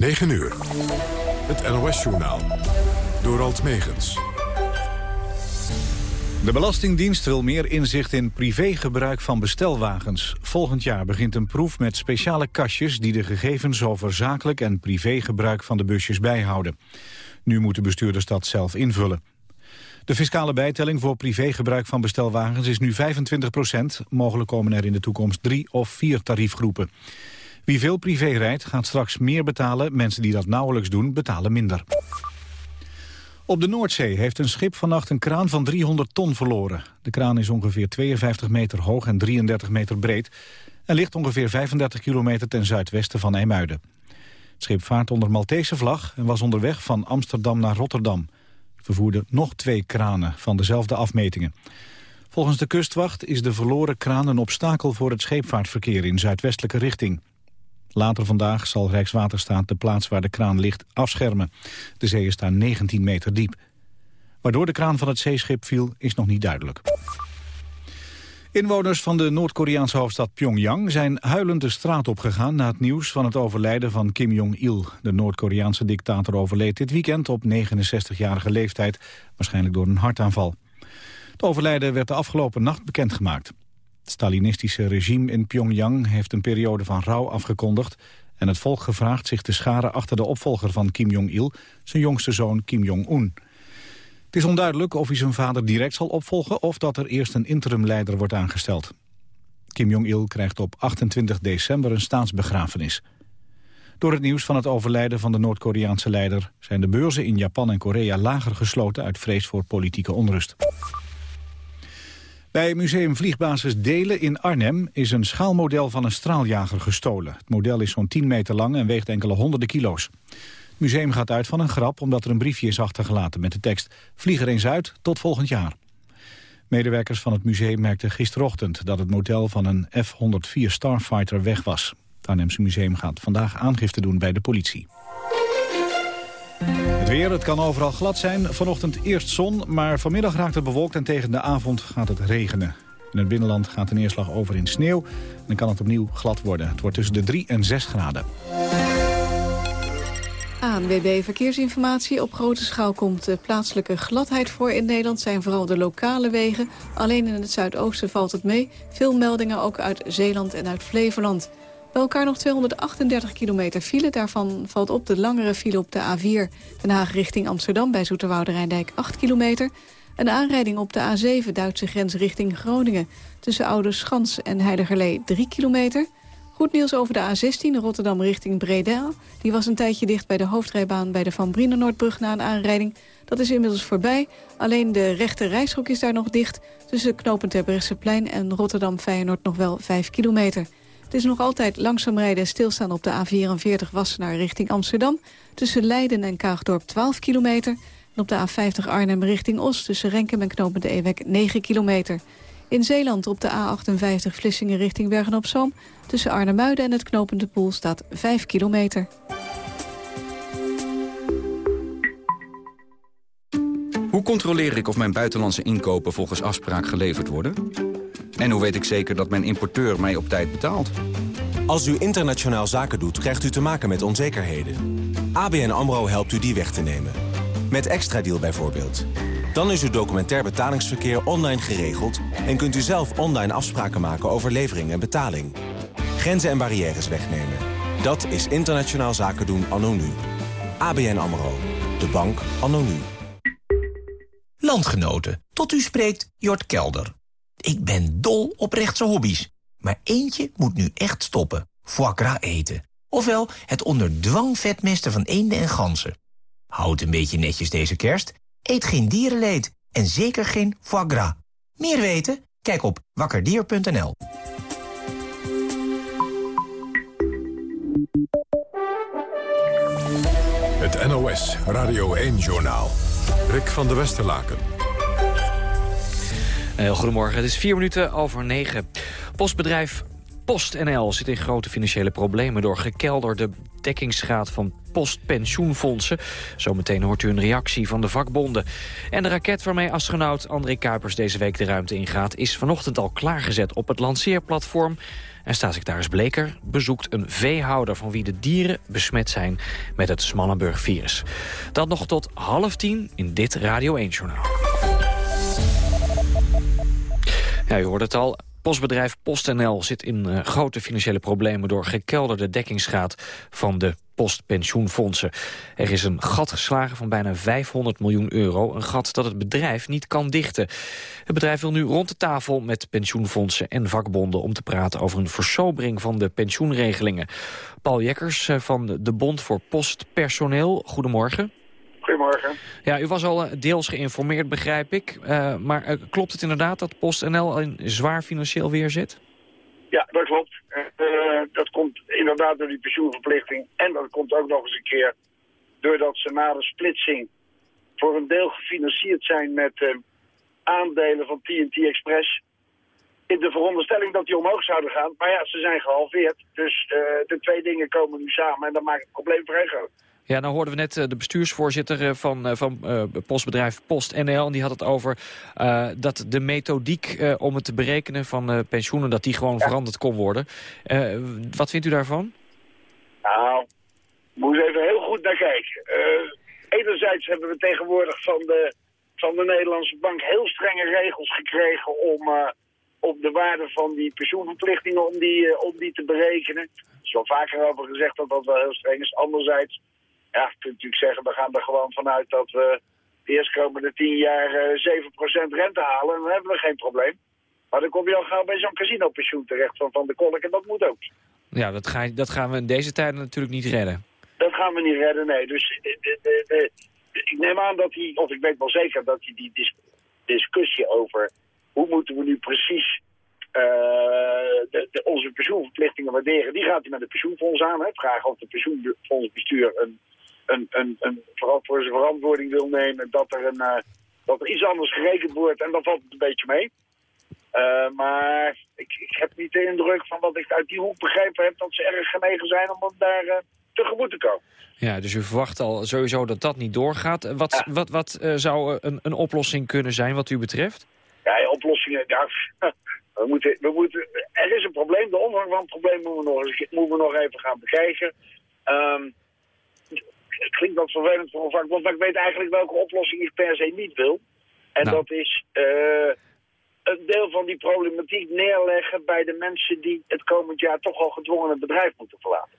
9 uur. Het NOS-journaal. Door Alt Megens. De Belastingdienst wil meer inzicht in privégebruik van bestelwagens. Volgend jaar begint een proef met speciale kastjes... die de gegevens over zakelijk en privégebruik van de busjes bijhouden. Nu moeten bestuurders dat zelf invullen. De fiscale bijtelling voor privégebruik van bestelwagens is nu 25 procent. Mogelijk komen er in de toekomst drie of vier tariefgroepen. Wie veel privé rijdt gaat straks meer betalen. Mensen die dat nauwelijks doen betalen minder. Op de Noordzee heeft een schip vannacht een kraan van 300 ton verloren. De kraan is ongeveer 52 meter hoog en 33 meter breed... en ligt ongeveer 35 kilometer ten zuidwesten van IJmuiden. Het schip vaart onder Maltese vlag en was onderweg van Amsterdam naar Rotterdam. Vervoerde nog twee kranen van dezelfde afmetingen. Volgens de kustwacht is de verloren kraan een obstakel voor het scheepvaartverkeer in zuidwestelijke richting. Later vandaag zal Rijkswaterstaat de plaats waar de kraan ligt afschermen. De zee is daar 19 meter diep. Waardoor de kraan van het zeeschip viel is nog niet duidelijk. Inwoners van de Noord-Koreaanse hoofdstad Pyongyang zijn huilend de straat opgegaan na het nieuws van het overlijden van Kim Jong-il. De Noord-Koreaanse dictator overleed dit weekend op 69-jarige leeftijd, waarschijnlijk door een hartaanval. Het overlijden werd de afgelopen nacht bekendgemaakt. Het Stalinistische regime in Pyongyang heeft een periode van rouw afgekondigd... en het volk gevraagd zich te scharen achter de opvolger van Kim Jong-il... zijn jongste zoon Kim Jong-un. Het is onduidelijk of hij zijn vader direct zal opvolgen... of dat er eerst een interimleider wordt aangesteld. Kim Jong-il krijgt op 28 december een staatsbegrafenis. Door het nieuws van het overlijden van de Noord-Koreaanse leider... zijn de beurzen in Japan en Korea lager gesloten... uit vrees voor politieke onrust. Bij Museum Vliegbasis Delen in Arnhem is een schaalmodel van een straaljager gestolen. Het model is zo'n 10 meter lang en weegt enkele honderden kilo's. Het museum gaat uit van een grap omdat er een briefje is achtergelaten met de tekst... Vlieg er eens uit, tot volgend jaar. Medewerkers van het museum merkten gisterochtend dat het model van een F-104 Starfighter weg was. Het Arnhemse museum gaat vandaag aangifte doen bij de politie. Het weer, het kan overal glad zijn. Vanochtend eerst zon, maar vanmiddag raakt het bewolkt en tegen de avond gaat het regenen. In het binnenland gaat de neerslag over in sneeuw. En dan kan het opnieuw glad worden. Het wordt tussen de 3 en 6 graden. ANWB Verkeersinformatie. Op grote schaal komt de plaatselijke gladheid voor in Nederland. zijn vooral de lokale wegen. Alleen in het zuidoosten valt het mee. Veel meldingen ook uit Zeeland en uit Flevoland. Bij elkaar nog 238 kilometer file. Daarvan valt op de langere file op de A4 Den Haag richting Amsterdam... bij Zoeterwoude Rijndijk 8 kilometer. Een aanrijding op de A7 Duitse grens richting Groningen... tussen Oude Schans en Heiligerlee 3 kilometer. Goed nieuws over de A16 Rotterdam richting Breda. Die was een tijdje dicht bij de hoofdrijbaan bij de Van Brienenoordbrug na een aanrijding. Dat is inmiddels voorbij. Alleen de rechte reishok is daar nog dicht... tussen knooppunt Terbrechtseplein en Rotterdam-Feyenoord nog wel 5 kilometer. Het is nog altijd langzaam rijden en stilstaan op de A44 Wassenaar richting Amsterdam. Tussen Leiden en Kaagdorp 12 kilometer. En op de A50 Arnhem richting Os tussen Renkem en Knopen de Ewek 9 kilometer. In Zeeland op de A58 Vlissingen richting Bergen-op-Zoom. Tussen Arnhemuiden en het knopende Poel staat 5 kilometer. Hoe controleer ik of mijn buitenlandse inkopen volgens afspraak geleverd worden? En hoe weet ik zeker dat mijn importeur mij op tijd betaalt? Als u internationaal zaken doet, krijgt u te maken met onzekerheden. ABN AMRO helpt u die weg te nemen. Met Extra Deal bijvoorbeeld. Dan is uw documentair betalingsverkeer online geregeld... en kunt u zelf online afspraken maken over levering en betaling. Grenzen en barrières wegnemen. Dat is internationaal zaken doen anno nu. ABN AMRO. De bank anno nu. Landgenoten, tot u spreekt Jort Kelder. Ik ben dol op rechtse hobby's. Maar eentje moet nu echt stoppen. Foie gras eten. Ofwel het onder dwang vetmesten van eenden en ganzen. Houd een beetje netjes deze kerst. Eet geen dierenleed. En zeker geen foie gras. Meer weten? Kijk op wakkerdier.nl. Het NOS Radio 1-journaal. Rick van der Westerlaken. Heel goedemorgen, het is vier minuten over negen. Postbedrijf PostNL zit in grote financiële problemen... door gekelderde dekkingsgraad van postpensioenfondsen. Zometeen hoort u een reactie van de vakbonden. En de raket waarmee astronaut André Kuipers deze week de ruimte ingaat... is vanochtend al klaargezet op het lanceerplatform. En staatssecretaris Bleker bezoekt een veehouder... van wie de dieren besmet zijn met het Smallenburg-virus. Dat nog tot half tien in dit Radio 1-journaal. Ja, u hoort het al. Postbedrijf PostNL zit in uh, grote financiële problemen... door gekelderde dekkingsgraad van de postpensioenfondsen. Er is een gat geslagen van bijna 500 miljoen euro. Een gat dat het bedrijf niet kan dichten. Het bedrijf wil nu rond de tafel met pensioenfondsen en vakbonden... om te praten over een versobering van de pensioenregelingen. Paul Jekkers eh, van de Bond voor Postpersoneel. Goedemorgen. Goedemorgen. Ja, u was al eh, deels geïnformeerd, begrijp ik. Uh, maar uh, klopt het inderdaad dat PostNL in zwaar financieel weer zit? Ja, dat klopt. dat komt inderdaad door die pensioenverplichting. En dat komt ook nog eens een keer doordat ze na de splitsing voor een deel gefinancierd zijn met aandelen van TNT Express. In de veronderstelling dat die omhoog zouden gaan. Maar ja, ze zijn gehalveerd. Dus de twee dingen komen nu samen en dat maakt het probleem vrij groot. Ja, nou hoorden we net de bestuursvoorzitter van, van uh, postbedrijf PostNL. En die had het over uh, dat de methodiek uh, om het te berekenen van pensioenen... dat die gewoon ja. veranderd kon worden. wat vindt u daarvan? Nou, moet even heel goed naar kijken. enerzijds hebben we tegenwoordig van de, van de Nederlandse bank... heel strenge regels gekregen om, om de waarde van die pensioenverplichtingen... om die, om die te berekenen. Er is wel vaker over gezegd dat dat wel heel streng is. Anderzijds ja, je kunt natuurlijk zeggen, we gaan er gewoon vanuit dat we de eerstkomende tien jaar uh, 7% rente halen. En dan hebben we geen probleem. Maar dan kom je al gauw bij zo'n casino-pensioen terecht van Van de Kolk en dat moet ook. Ja, dat, ga, dat gaan we in deze tijden natuurlijk niet redden. Dat gaan we niet redden, nee. Dus de, de, de, ik neem aan dat hij, of ik weet wel zeker dat hij die dis discussie over hoe moeten we nu precies uh, de, onze pensioenverplichtingen waarderen, die gaat hij met het pensioenfonds aan. Hè. Vragen of de pensioenfondsbestuur een een, een, voor zijn verantwoording wil nemen dat er, een, uh, dat er iets anders gerekend wordt. En dat valt het een beetje mee. Uh, maar ik, ik, heb niet de indruk van wat ik uit die hoek begrepen heb... dat ze erg genegen zijn om daar uh, tegemoet te komen. Ja, dus u verwacht al sowieso dat dat niet doorgaat. Wat, ja. wat, wat uh, zou een, een oplossing kunnen zijn wat u betreft? Ja, oplossingen... Ja, we moeten, we moeten, er is een probleem. De omvang van het probleem moeten we nog, moeten we nog even gaan bekijken. Um, wat vervelend voor een vakbond, maar ik weet eigenlijk welke oplossing ik per se niet wil. En nou. dat is uh, een deel van die problematiek neerleggen bij de mensen die het komend jaar toch al gedwongen het bedrijf moeten verlaten.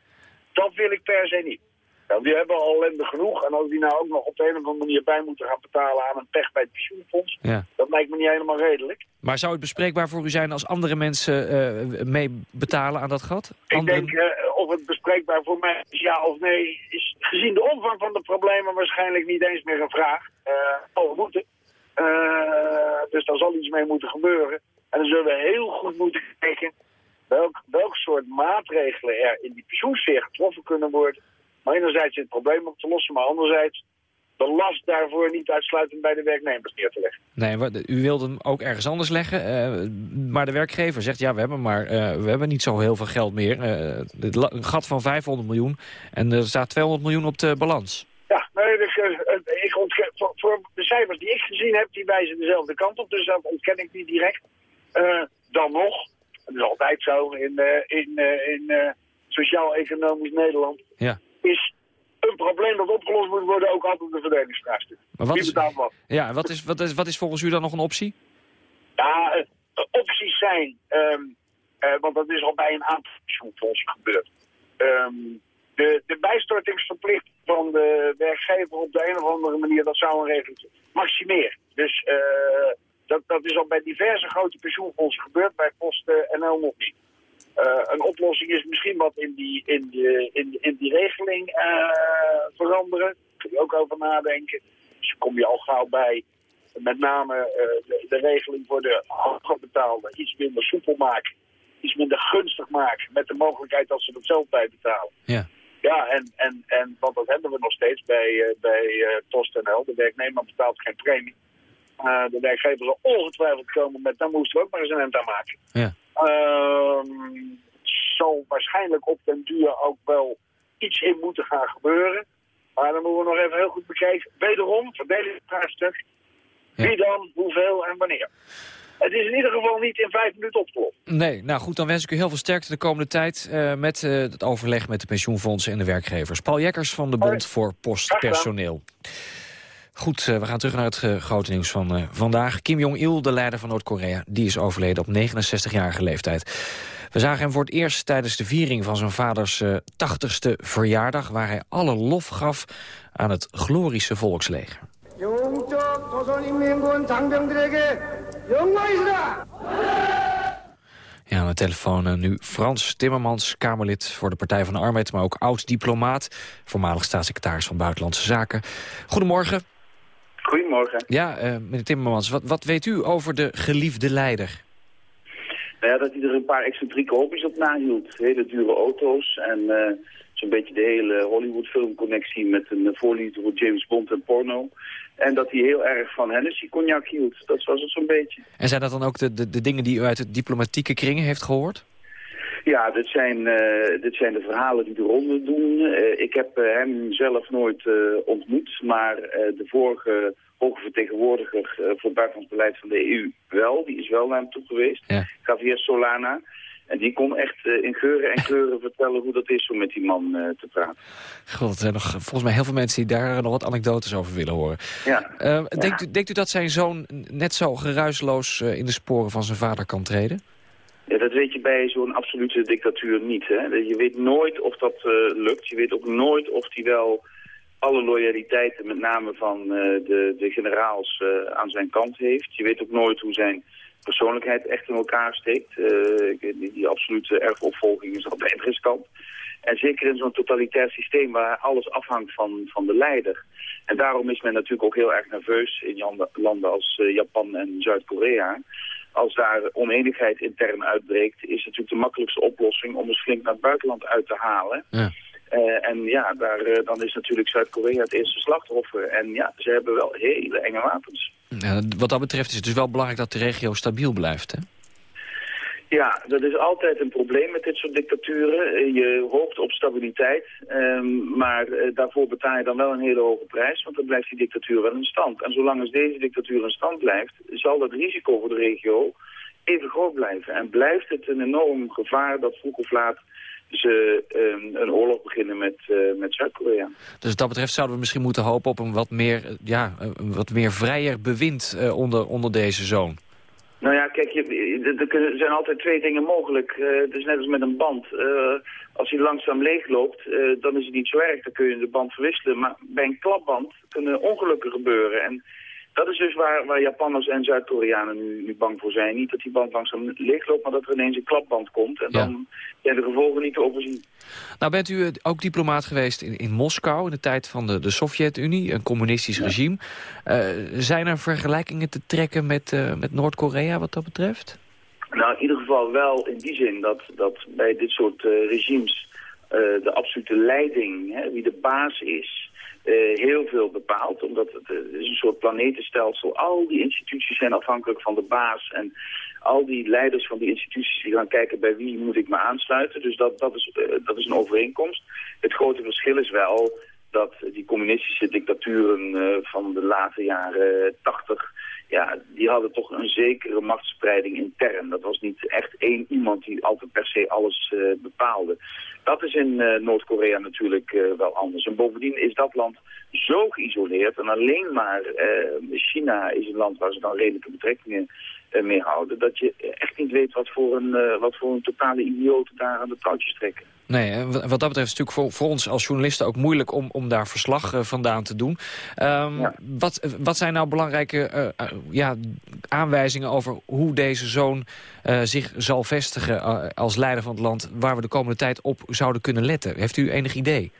Dat wil ik per se niet. Nou, die hebben al ellende genoeg. En als die nou ook nog op de een of andere manier bij moeten gaan betalen aan een pech bij het pensioenfonds, ja. dat lijkt me niet helemaal redelijk. Maar zou het bespreekbaar voor u zijn als andere mensen uh, mee betalen aan dat gat? Ik denk, uh, of het bespreekbaar voor mij is ja of nee, is gezien de omvang van de problemen waarschijnlijk niet eens meer een vraag. Uh, oh, we moeten. dus daar zal iets mee moeten gebeuren. En dan zullen we heel goed moeten kijken welk, welk soort maatregelen er in die pensioensfeer getroffen kunnen worden maar enerzijds het probleem op te lossen, maar anderzijds de last daarvoor niet uitsluitend bij de werknemers neer te leggen. Nee, u wilde hem ook ergens anders leggen. Uh, maar de werkgever zegt, ja, we hebben, maar, uh, we hebben niet zo heel veel geld meer. Uh, een gat van 500 miljoen en er staat 200 miljoen op de balans. Ja, nee, dus, ik ontken, voor, voor, de cijfers die ik gezien heb, die wijzen dezelfde kant op. Dus dat ontken ik niet direct. dan nog, dat is altijd zo in, in, in sociaal-economisch Nederland... Ja is een probleem dat opgelost moet worden ook altijd een verdelingsvraagstuk. Maar wat Wie betaalt wat? Ja, wat is, wat, is, wat is volgens u dan nog een optie? Ja, uh, opties zijn, um, uh, want dat is al bij een aantal pensioenfondsen gebeurd. Um, de, de bijstortingsverplichting van de werkgever op de een of andere manier, dat zou een regeling maximeren. Dus uh, dat, dat is al bij diverse grote pensioenfondsen gebeurd, bij Post NL nog niet. Uh, een oplossing is misschien wat in die, in de, in, in die regeling uh, veranderen. Daar kun je ook over nadenken. Dus dan kom je al gauw bij met name uh, de, de, regeling voor de hoger betaalde iets minder soepel maken. Iets minder gunstig maken. Met de mogelijkheid dat ze het zelf bij betalen. Ja. Ja, en, en, en want dat hebben we nog steeds bij, bij PostNL. De werknemer betaalt geen premie. de werkgever zal ongetwijfeld komen met, daar moesten we ook maar eens een aan maken. Ja. Uh, zal waarschijnlijk op den duur ook wel iets in moeten gaan gebeuren. Maar dan moeten we nog even heel goed bekijken. Wederom, verdelingsvraagstuk. Wie dan, hoeveel en wanneer. Het is in ieder geval niet in vijf minuten opgelost. Nee, nou goed, dan wens ik u heel veel sterkte de komende tijd... Uh, met uh, het overleg met de pensioenfondsen en de werkgevers. Paul Jekkers van de Bond voor Postpersoneel. Goed, uh, we gaan terug naar het grote nieuws van vandaag. Kim Jong-il, de leider van Noord-Korea, die is overleden op 69-jarige leeftijd. We zagen hem voor het eerst tijdens de viering van zijn vaders 80ste verjaardag... waar hij alle lof gaf aan het glorische volksleger. Ja, aan de telefoon nu Frans Timmermans, Kamerlid voor de Partij van de Arbeid... maar ook oud-diplomaat, voormalig staatssecretaris van Buitenlandse Zaken. Goedemorgen. Goedemorgen. Ja, uh, meneer Timmermans, wat, wat weet u over de geliefde leider? Nou ja, dat hij er een paar excentrieke hobby's op nahield. Hele dure auto's en uh, zo'n beetje de hele Hollywood-filmconnectie... met een voorliefde voor James Bond en porno. En dat hij heel erg van Hennessy cognac hield. Dat was het zo'n beetje. En zijn dat dan ook de, de, de, dingen die u uit de diplomatieke kringen heeft gehoord? Ja, dit zijn, uh, dit zijn de verhalen die de ronde doen. Uh, ik heb uh, hem zelf nooit ontmoet, maar de vorige hoge vertegenwoordiger voor het buitenlands beleid van de EU wel. Die is wel naar hem toe geweest, ja. Javier Solana. En die kon echt in geuren en kleuren vertellen hoe dat is om met die man te praten. God, er zijn nog volgens mij heel veel mensen die daar nog wat anekdotes over willen horen. Ja. Denkt. U, denkt u dat zijn zoon net zo geruisloos in de sporen van zijn vader kan treden? Ja, dat weet je bij zo'n absolute dictatuur niet. Hè? Je weet nooit of dat lukt. Je weet ook nooit of hij wel alle loyaliteiten, met name van de, de generaals, aan zijn kant heeft. Je weet ook nooit hoe zijn persoonlijkheid echt in elkaar steekt. Die, die, absolute erfopvolging is altijd riskant. En zeker in zo'n totalitair systeem waar alles afhangt van, van de leider. En daarom is men natuurlijk ook heel erg nerveus in landen als Japan en Zuid-Korea. Als daar oneenigheid intern uitbreekt, is het natuurlijk de makkelijkste oplossing om eens flink naar het buitenland uit te halen. Ja. Uh, en ja, daar, uh, dan is natuurlijk Zuid-Korea het eerste slachtoffer. En ja, ze hebben wel hele enge wapens. Ja, wat dat betreft is het dus wel belangrijk dat de regio stabiel blijft, hè? Ja, dat is altijd een probleem met dit soort dictaturen. Je hoopt op stabiliteit, um, maar uh, daarvoor betaal je dan wel een hele hoge prijs, want dan blijft die dictatuur wel in stand. En zolang als deze dictatuur in stand blijft, zal dat risico voor de regio even groot blijven. En blijft het een enorm gevaar dat vroeg of laat ze um, een oorlog beginnen met, uh, met Zuid-Korea. Dus wat dat betreft zouden we misschien moeten hopen op een wat meer, ja, een wat meer vrijer bewind onder, onder deze zoon. Nou ja, kijk, er zijn altijd twee dingen mogelijk. Uh, het is net als met een band. Uh, als hij langzaam leegloopt, uh, dan is het niet zo erg. Dan kun je de band verwisselen. Maar bij een klapband kunnen ongelukken gebeuren. En dat is dus waar, waar Japanners en Zuid-Koreanen nu, nu bang voor zijn. Niet dat die band langzaam leegloopt, maar dat er ineens een klapband komt. En dan zijn de gevolgen niet te overzien. Nou bent u ook diplomaat geweest in, in Moskou in de tijd van de, de Sovjet-Unie, een communistisch ja. regime. Uh, zijn er vergelijkingen te trekken met, uh, met Noord-Korea wat dat betreft? Nou, in ieder geval wel in die zin dat, dat bij dit soort uh, regimes de absolute leiding, hè, wie de baas is, uh, heel veel bepaalt. Omdat het, uh, is een soort planetenstelsel. Al die instituties zijn afhankelijk van de baas. En al die leiders van die instituties die gaan kijken bij wie moet ik me aansluiten. Dus dat, dat, is, uh, dat is een overeenkomst. Het grote verschil is wel dat die communistische dictaturen van de late jaren tachtig ja, die hadden toch een zekere machtsspreiding intern. Dat was niet echt één iemand die altijd per se alles uh, bepaalde. Dat is in uh, Noord-Korea natuurlijk uh, wel anders. En bovendien is dat land zo geïsoleerd. En alleen maar China is een land waar ze dan redelijke betrekkingen mee houden. Dat je echt niet weet wat voor een, wat voor een totale idioot daar aan de touwtjes trekken. Nee, wat dat betreft is het natuurlijk voor, voor ons als journalisten ook moeilijk om, om daar verslag uh, vandaan te doen. Um, ja. wat, wat zijn nou belangrijke uh, uh, ja, aanwijzingen over hoe deze zoon zich zal vestigen als leider van het land... waar we de komende tijd op zouden kunnen letten? Heeft u enig idee?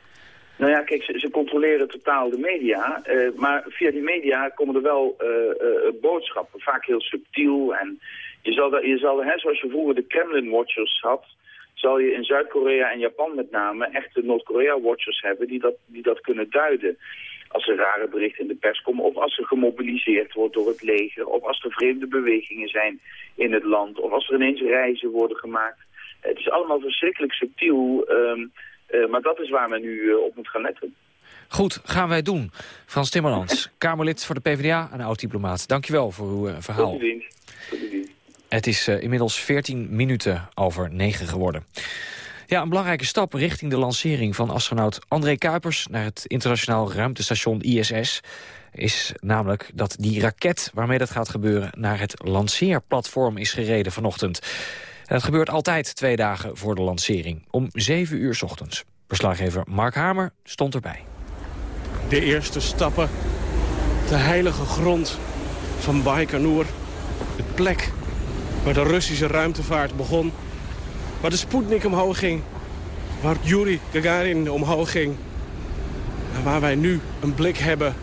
Nou ja, kijk, ze, ze controleren totaal de media. maar via die media komen er wel boodschappen, vaak heel subtiel. En je zal, je zal hè, zoals je vroeger de Kremlin-watchers had zal je in Zuid-Korea en Japan met name echte Noord-Korea-watchers hebben die dat, die dat kunnen duiden. Als er rare berichten in de pers komen, of als er gemobiliseerd wordt door het leger, of als er vreemde bewegingen zijn in het land, of als er ineens reizen worden gemaakt. Het is allemaal verschrikkelijk subtiel. Um, maar dat is waar men nu op moet gaan letten. Goed, gaan wij doen. Frans Timmermans, Kamerlid voor de PvdA en oud-diplomaat. Dankjewel voor uw uh, verhaal. Tot. Het is uh, inmiddels 14 minuten over 9 geworden. Ja, een belangrijke stap richting de lancering van astronaut André Kuipers... naar het internationaal ruimtestation ISS is namelijk dat die raket waarmee dat gaat gebeuren... naar het lanceerplatform is gereden vanochtend. En dat gebeurt altijd twee dagen voor de lancering, om 7 uur ochtends. Verslaggever Mark Hamer stond erbij. De eerste stappen, de heilige grond van Baikonur. De plek waar de Russische ruimtevaart begon. Waar de Sputnik omhoog ging. Waar Yuri Gagarin omhoog ging. En waar wij nu een blik hebben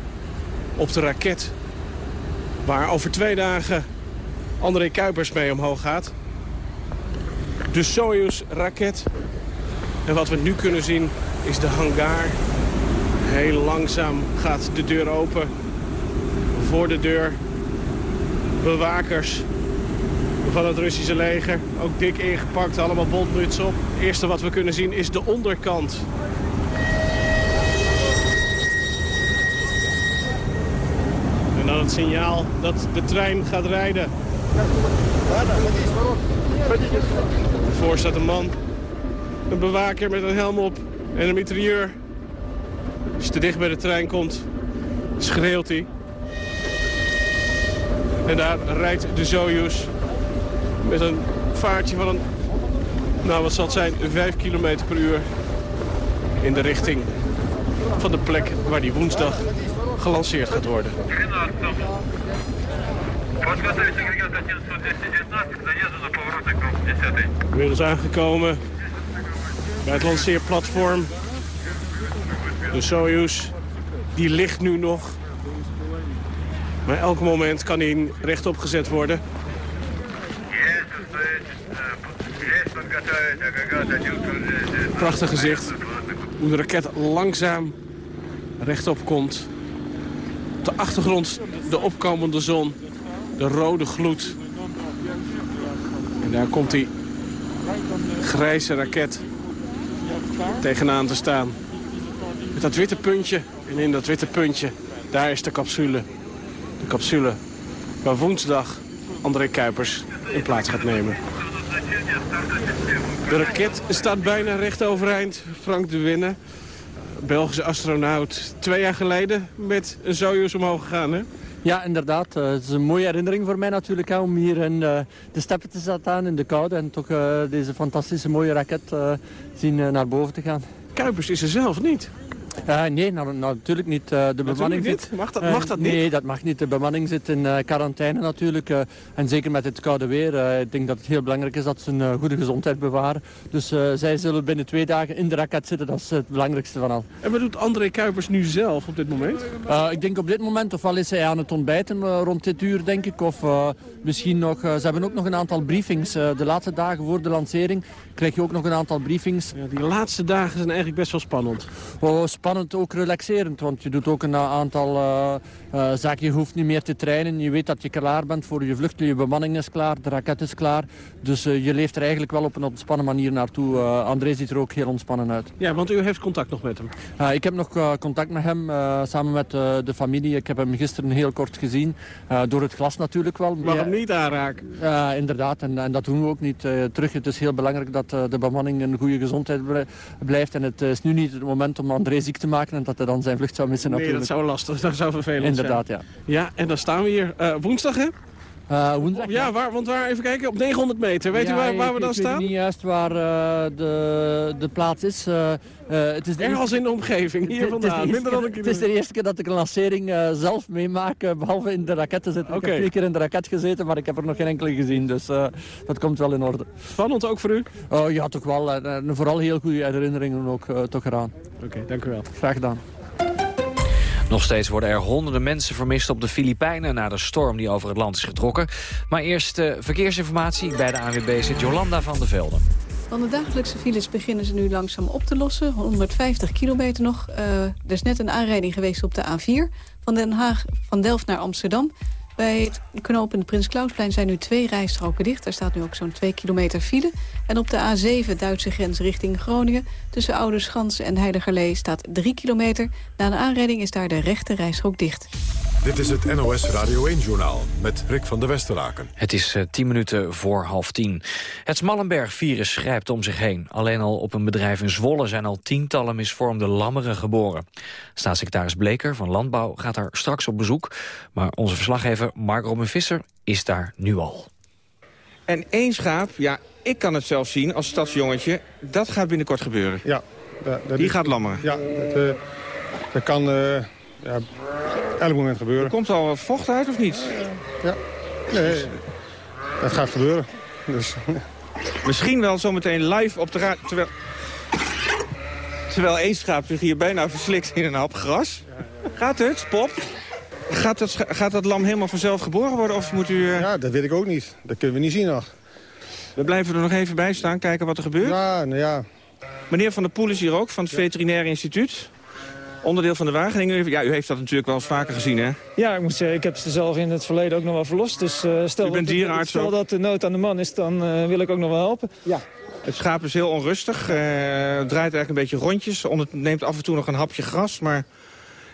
op de raket. Waar over twee dagen André Kuipers mee omhoog gaat. De Soyuz-raket. En wat we nu kunnen zien is de hangar. Heel langzaam gaat de deur open. Voor de deur bewakers van het Russische leger. Ook dik ingepakt, allemaal bondmuts op. Het eerste wat we kunnen zien is de onderkant. En dan het signaal dat de trein gaat rijden. Voor staat een man. Een bewaker met een helm op en een mitrailleur. Als je te dicht bij de trein komt, schreeuwt hij. En daar rijdt de Soyuz met een vaartje van een, nou wat zal het zijn, 5 km per uur in de richting van de plek waar die woensdag gelanceerd gaat worden. Inmiddels aangekomen bij het lanceerplatform. De Soyuz, die ligt nu nog. Maar elk moment kan hij rechtop gezet worden. Prachtig gezicht. Hoe de raket langzaam rechtop komt. Op de achtergrond de opkomende zon. De rode gloed. En daar komt die grijze raket tegenaan te staan. Met dat witte puntje. En in dat witte puntje, daar is de capsule. De capsule waar woensdag André Kuipers in plaats gaat nemen. De raket staat bijna recht overeind. Frank de Winne, Belgische astronaut, twee jaar geleden met een Soyuz omhoog gegaan, hè? Ja, inderdaad. Uh, het is een mooie herinnering voor mij natuurlijk hè, om hier in uh, de steppen te staan in de koude en toch uh, deze fantastische mooie raket zien naar boven te gaan. Kuipers is er zelf niet. Uh, nee, nou, natuurlijk niet. Uh, de bemanning niet. Zit, mag, dat, mag dat niet? Nee, dat mag niet. De bemanning zit in quarantaine natuurlijk. en zeker met het koude weer. ik denk dat het heel belangrijk is dat ze een goede gezondheid bewaren. Dus zij zullen binnen twee dagen in de raket zitten. Dat is het belangrijkste van al. En wat doet André Kuipers nu zelf op dit moment? ik denk op dit moment, ofwel is hij aan het ontbijten rond dit uur, denk ik. Of misschien nog... ze hebben ook nog een aantal briefings. de laatste dagen voor de lancering krijg je ook nog een aantal briefings. Ja, die laatste dagen zijn eigenlijk best wel spannend. Oh, spannend, ook relaxerend, want je doet ook een aantal uh, uh, zaken. Je hoeft niet meer te trainen. Je weet dat je klaar bent voor je vlucht. Je bemanning is klaar, de raket is klaar. Dus uh, je leeft er eigenlijk wel op een ontspannen manier naartoe. André ziet er ook heel ontspannen uit. Ja, want u heeft contact nog met hem? ik heb nog contact met hem, samen met de familie. Ik heb hem gisteren heel kort gezien. door het glas natuurlijk wel. Maar hem niet aanraken? inderdaad, en, en, dat doen we ook niet terug. Het is heel belangrijk dat de bemanning een goede gezondheid blijft. En het is nu niet het moment om André ziek te maken en dat hij dan zijn vlucht zou missen. Nee, dat zou lastig, dat zou vervelend Inderdaad, zijn. ja. Ja, en dan staan we hier uh, woensdag, hè? Uh, woensdag, ja, waar, want waar, even kijken, op 900 meter. Weet ja, u waar, waar ik, we dan staan? Ik weet niet juist waar uh, de, de plaats is. Uh, het is Ergens in de omgeving, hier vandaan. Minder dan een Het is de eerste keer dat ik een lancering zelf meemaak, behalve in de raket te zitten. Okay. Ik heb twee keer in de raket gezeten, maar ik heb er nog geen enkele gezien. Dus dat komt wel in orde. Spannend ook voor u? Oh, ja, toch wel. En vooral heel goede herinneringen ook toch eraan. Oké, okay, dank u wel. Graag gedaan. Nog steeds worden er honderden mensen vermist op de Filipijnen... na de storm die over het land is getrokken. Maar eerst uh, verkeersinformatie bij de ANWB zit Jolanda van der Velden. Van de dagelijkse files beginnen ze nu langzaam op te lossen. 150 kilometer nog. Uh, er is net een aanrijding geweest op de A4. Van Den Haag, van Delft naar Amsterdam. Bij het knooppunt Prins Klausplein zijn nu twee rijstroken dicht. Daar staat nu ook zo'n 2 kilometer file. En op de A7 Duitse grens richting Groningen... tussen Oude Schans en Heiligerlee staat 3 kilometer. Na een aanrijding is daar de rechte rijstrook dicht. Dit is het NOS Radio 1-journaal met Rick van der Westeraken. Het is uh, tien minuten voor half tien. Het Smallenberg-virus grijpt om zich heen. Alleen al op een bedrijf in Zwolle zijn al tientallen misvormde lammeren geboren. Staatssecretaris Bleker van Landbouw gaat daar straks op bezoek. Maar onze verslaggever Mark Robin Visser is daar nu al. En één schaap, ja, ik kan het zelf zien als stadsjongetje. Dat gaat binnenkort gebeuren. Ja. Dat, dat Die is, gaat lammeren. Ja, dat, dat kan... Uh, ja, elk moment gebeuren. Er komt al vocht uit of niet? Ja, nee, dat gaat gebeuren. Dus. Misschien wel zometeen live op de radio. Terwijl, terwijl één schaap zich hier bijna verslikt in een hap gras. Gaat het, Pop? Gaat dat, gaat dat lam helemaal vanzelf geboren worden of moet u... Uh... Ja, dat weet ik ook niet. Dat kunnen we niet zien nog. We blijven er nog even bij staan, kijken wat er gebeurt. Ja, nou ja. Meneer Van der Poel is hier ook, van het Veterinair Instituut. Onderdeel van de Wageningen. Ja, u heeft dat natuurlijk wel eens vaker gezien, hè? Ja, ik moet zeggen, ik heb ze zelf in het verleden ook nog wel verlost. Dus uh, stel, dat, dierenarts stel dat de nood aan de man is, dan uh, wil ik ook nog wel helpen. Ja. Het schaap is heel onrustig. Uh, draait eigenlijk een beetje rondjes. neemt af en toe nog een hapje gras, maar...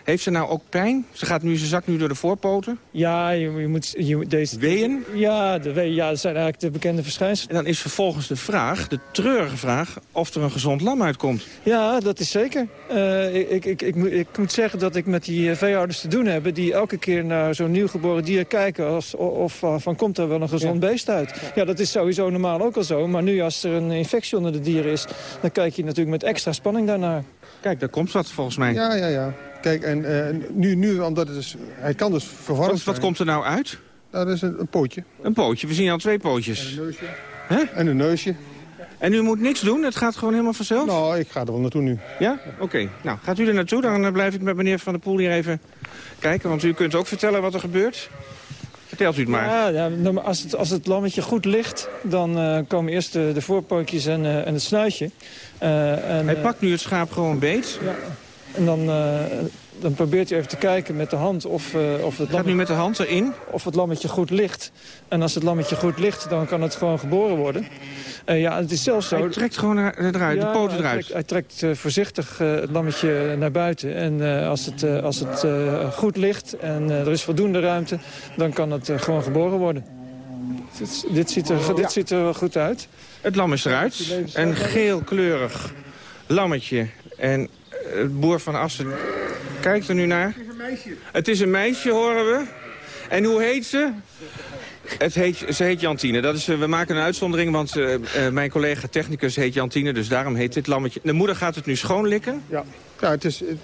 Heeft ze nou ook pijn? Ze, gaat nu, ze zakt nu door de voorpoten? Ja, je, je moet... Je, deze, weeën? Ja, de weeën ja, dat zijn eigenlijk de bekende verschijnselen. En dan is vervolgens de vraag, de treurige vraag... of er een gezond lam uitkomt. Ja, dat is zeker. Uh, ik, ik, ik, ik, moet, ik moet zeggen dat ik met die veehouders te doen heb... die elke keer naar zo'n nieuwgeboren dier kijken... Als, of uh, van komt er wel een gezond ja. beest uit. Ja, dat is sowieso normaal ook al zo. Maar nu als er een infectie onder de dieren is... dan kijk je natuurlijk met extra spanning daarnaar. Kijk, daar komt wat volgens mij. Ja, ja, ja. Kijk, en uh, nu, nu, omdat het dus, hij kan dus verwarmd wat, wat komt er nou uit? Dat is een, een, pootje. Een pootje, we zien al twee pootjes. En een neusje. Hè? En een neusje. En u moet niks doen? Het gaat gewoon helemaal vanzelf? Nou, ik ga er wel naartoe nu. Ja? Oké. Okay. Nou, gaat u er naartoe? Dan blijf ik met meneer Van der Poel hier even kijken. Want u kunt ook vertellen wat er gebeurt. Vertelt u het maar. Ja, ja nou, als, het, als het lammetje goed ligt, dan uh, komen eerst de, de voorpootjes en, uh, en het snuitje. Uh, en, Hij pakt nu het schaap gewoon beet. Ja. En dan, dan probeert u even te kijken met de hand of, uh, of het Gaat nu met de hand erin? Of het lammetje goed ligt. En als het lammetje goed ligt, dan kan het gewoon geboren worden. Uh, ja, het is zelfs zo... Hij trekt gewoon eruit, ja, de poten eruit? Hij trekt, hij trekt voorzichtig het lammetje naar buiten. En als het, als het goed ligt en er is voldoende ruimte, dan kan het gewoon geboren worden. Dit, dit, ziet er, dit ziet er wel goed uit. Het lam is eruit. Een geelkleurig lammetje. En boer van Assen kijkt er nu naar. Het is een meisje. Het is een meisje, horen we. En hoe heet ze? Het heet, ze heet Jantine. Dat is, we maken een uitzondering, want uh, uh, mijn collega technicus heet Jantine. Dus daarom heet dit lammetje. De moeder gaat het nu schoonlikken. Ja, ja het, is, het,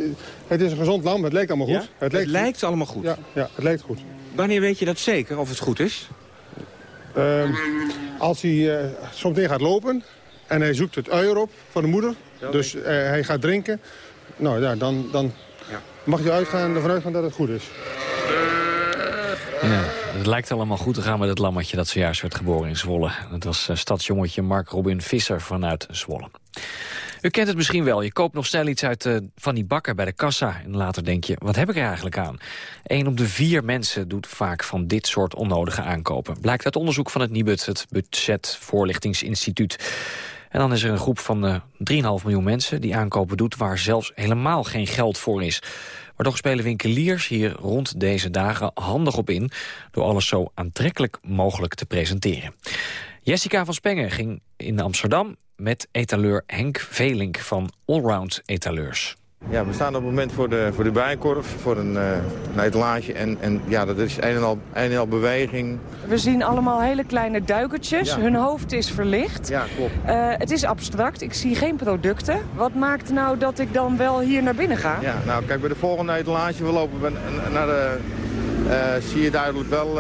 het is een gezond lam. Het lijkt allemaal goed. Ja? Het, lijkt, het lijkt allemaal goed? Ja, ja, het lijkt goed. Wanneer weet je dat zeker, of het goed is? Uh, als hij soms gaat lopen en hij zoekt het uier op van de moeder. Dus hij gaat drinken. Nou ja, dan, dan ja. mag je uitgaan, ervan uitgaan dat het goed is. Ja, het lijkt allemaal goed te gaan met het lammetje dat zojuist werd geboren in Zwolle. Het was uh, stadsjongetje Mark Robin Visser vanuit Zwolle. U kent het misschien wel. Je koopt nog snel iets uit uh, van die bakker bij de kassa. En later denk je, wat heb ik er eigenlijk aan? Een op de vier mensen doet vaak van dit soort onnodige aankopen. Blijkt uit onderzoek van het NIBUD, het Budgetvoorlichtingsinstituut. En dan is er een groep van uh, 3,5 miljoen mensen die aankopen doet... waar zelfs helemaal geen geld voor is. Maar toch spelen winkeliers hier rond deze dagen handig op in... door alles zo aantrekkelijk mogelijk te presenteren. Jessica van Spengen ging in Amsterdam met etaleur Henk Velink van Allround Etaleurs. Ja, we staan op het moment voor de, voor de bijenkorf, voor een, uh, een etalage. En, en ja, dat is een en, al, een en al beweging. We zien allemaal hele kleine duikertjes. Ja. Hun hoofd is verlicht. Ja, klopt. Uh, het is abstract. Ik zie geen producten. Wat maakt nou dat ik dan wel hier naar binnen ga? Ja, nou kijk, bij de volgende etalage, we lopen naar de... Uh, zie je duidelijk wel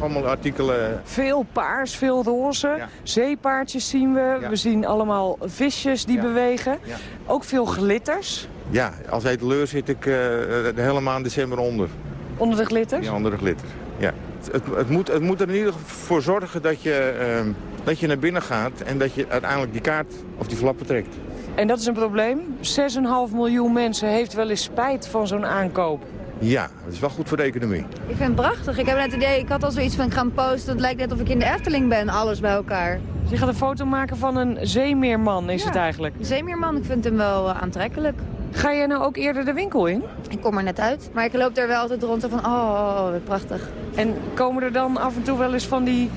allemaal artikelen. Veel paars, veel roze. Ja. Zeepaardjes zien we. Ja. We zien allemaal visjes die ja. bewegen. Ook veel glitters. Ja, als etaleur zit ik uh, de hele maand december onder. Onder de glitters? Ja, onder de glitter. Ja. Het, het, moet, het moet er in ieder geval voor zorgen dat je, uh, dat je naar binnen gaat... en dat je uiteindelijk die kaart of die flappen trekt. En dat is een probleem. 6,5 miljoen mensen heeft wel eens spijt van zo'n aankoop. Ja, dat is wel goed voor de economie. Ik vind het prachtig. Ik heb net het idee, ik had al zoiets van ik ga een posten. Het lijkt net of ik in de Efteling ben, alles bij elkaar. Dus je gaat een foto maken van een zeemeerman, is het eigenlijk? Een zeemeerman, ik vind hem wel uh, aantrekkelijk. Ga jij nou ook eerder de winkel in? Ik kom er net uit, maar ik loop daar wel altijd rond en van, oh, oh, oh prachtig. En komen er dan af en toe wel eens van die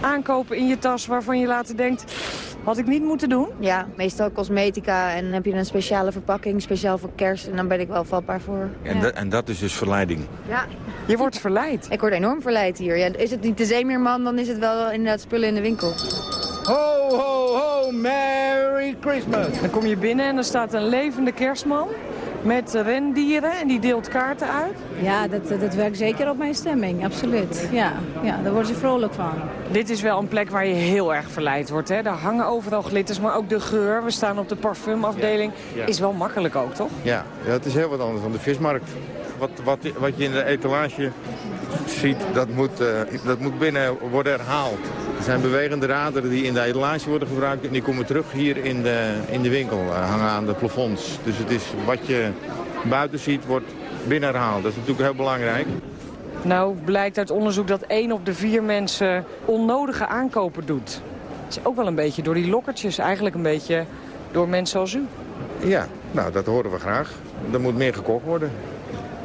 aankopen in je tas waarvan je later denkt... Had ik niet moeten doen? Ja, meestal cosmetica en dan heb je een speciale verpakking, speciaal voor kerst. En dan ben ik wel vatbaar voor. En, ja. dat, en dat is dus verleiding? Ja. Je wordt verleid? Ik word enorm verleid hier. Ja, is het niet de zeemeerman, dan is het wel inderdaad spullen in de winkel. Ho, ho, ho, Merry Christmas. Dan kom je binnen en dan staat een levende kerstman met rendieren en die deelt kaarten uit? Ja, dat, dat werkt zeker op mijn stemming, absoluut. Ja, ja, daar worden ze vrolijk van. Dit is wel een plek waar je heel erg verleid wordt. Hè? Daar hangen overal glitters, maar ook de geur. We staan op de parfumafdeling. Ja. Is wel makkelijk ook, toch? Ja, dat is heel wat anders dan de vismarkt. Wat, wat, wat je in de etalage ziet, dat moet, uh, dat moet binnen worden herhaald. Er zijn bewegende raderen die in de etalage worden gebruikt... en die komen terug hier in de, in de winkel, uh, hangen aan de plafonds. Dus het is wat je buiten ziet, wordt binnen herhaald. Dat is natuurlijk heel belangrijk. Nou blijkt uit onderzoek dat één op de vier mensen onnodige aankopen doet. Dat is ook wel een beetje door die lokkertjes, eigenlijk een beetje door mensen zoals u. Ja, nou dat horen we graag. Er moet meer gekocht worden.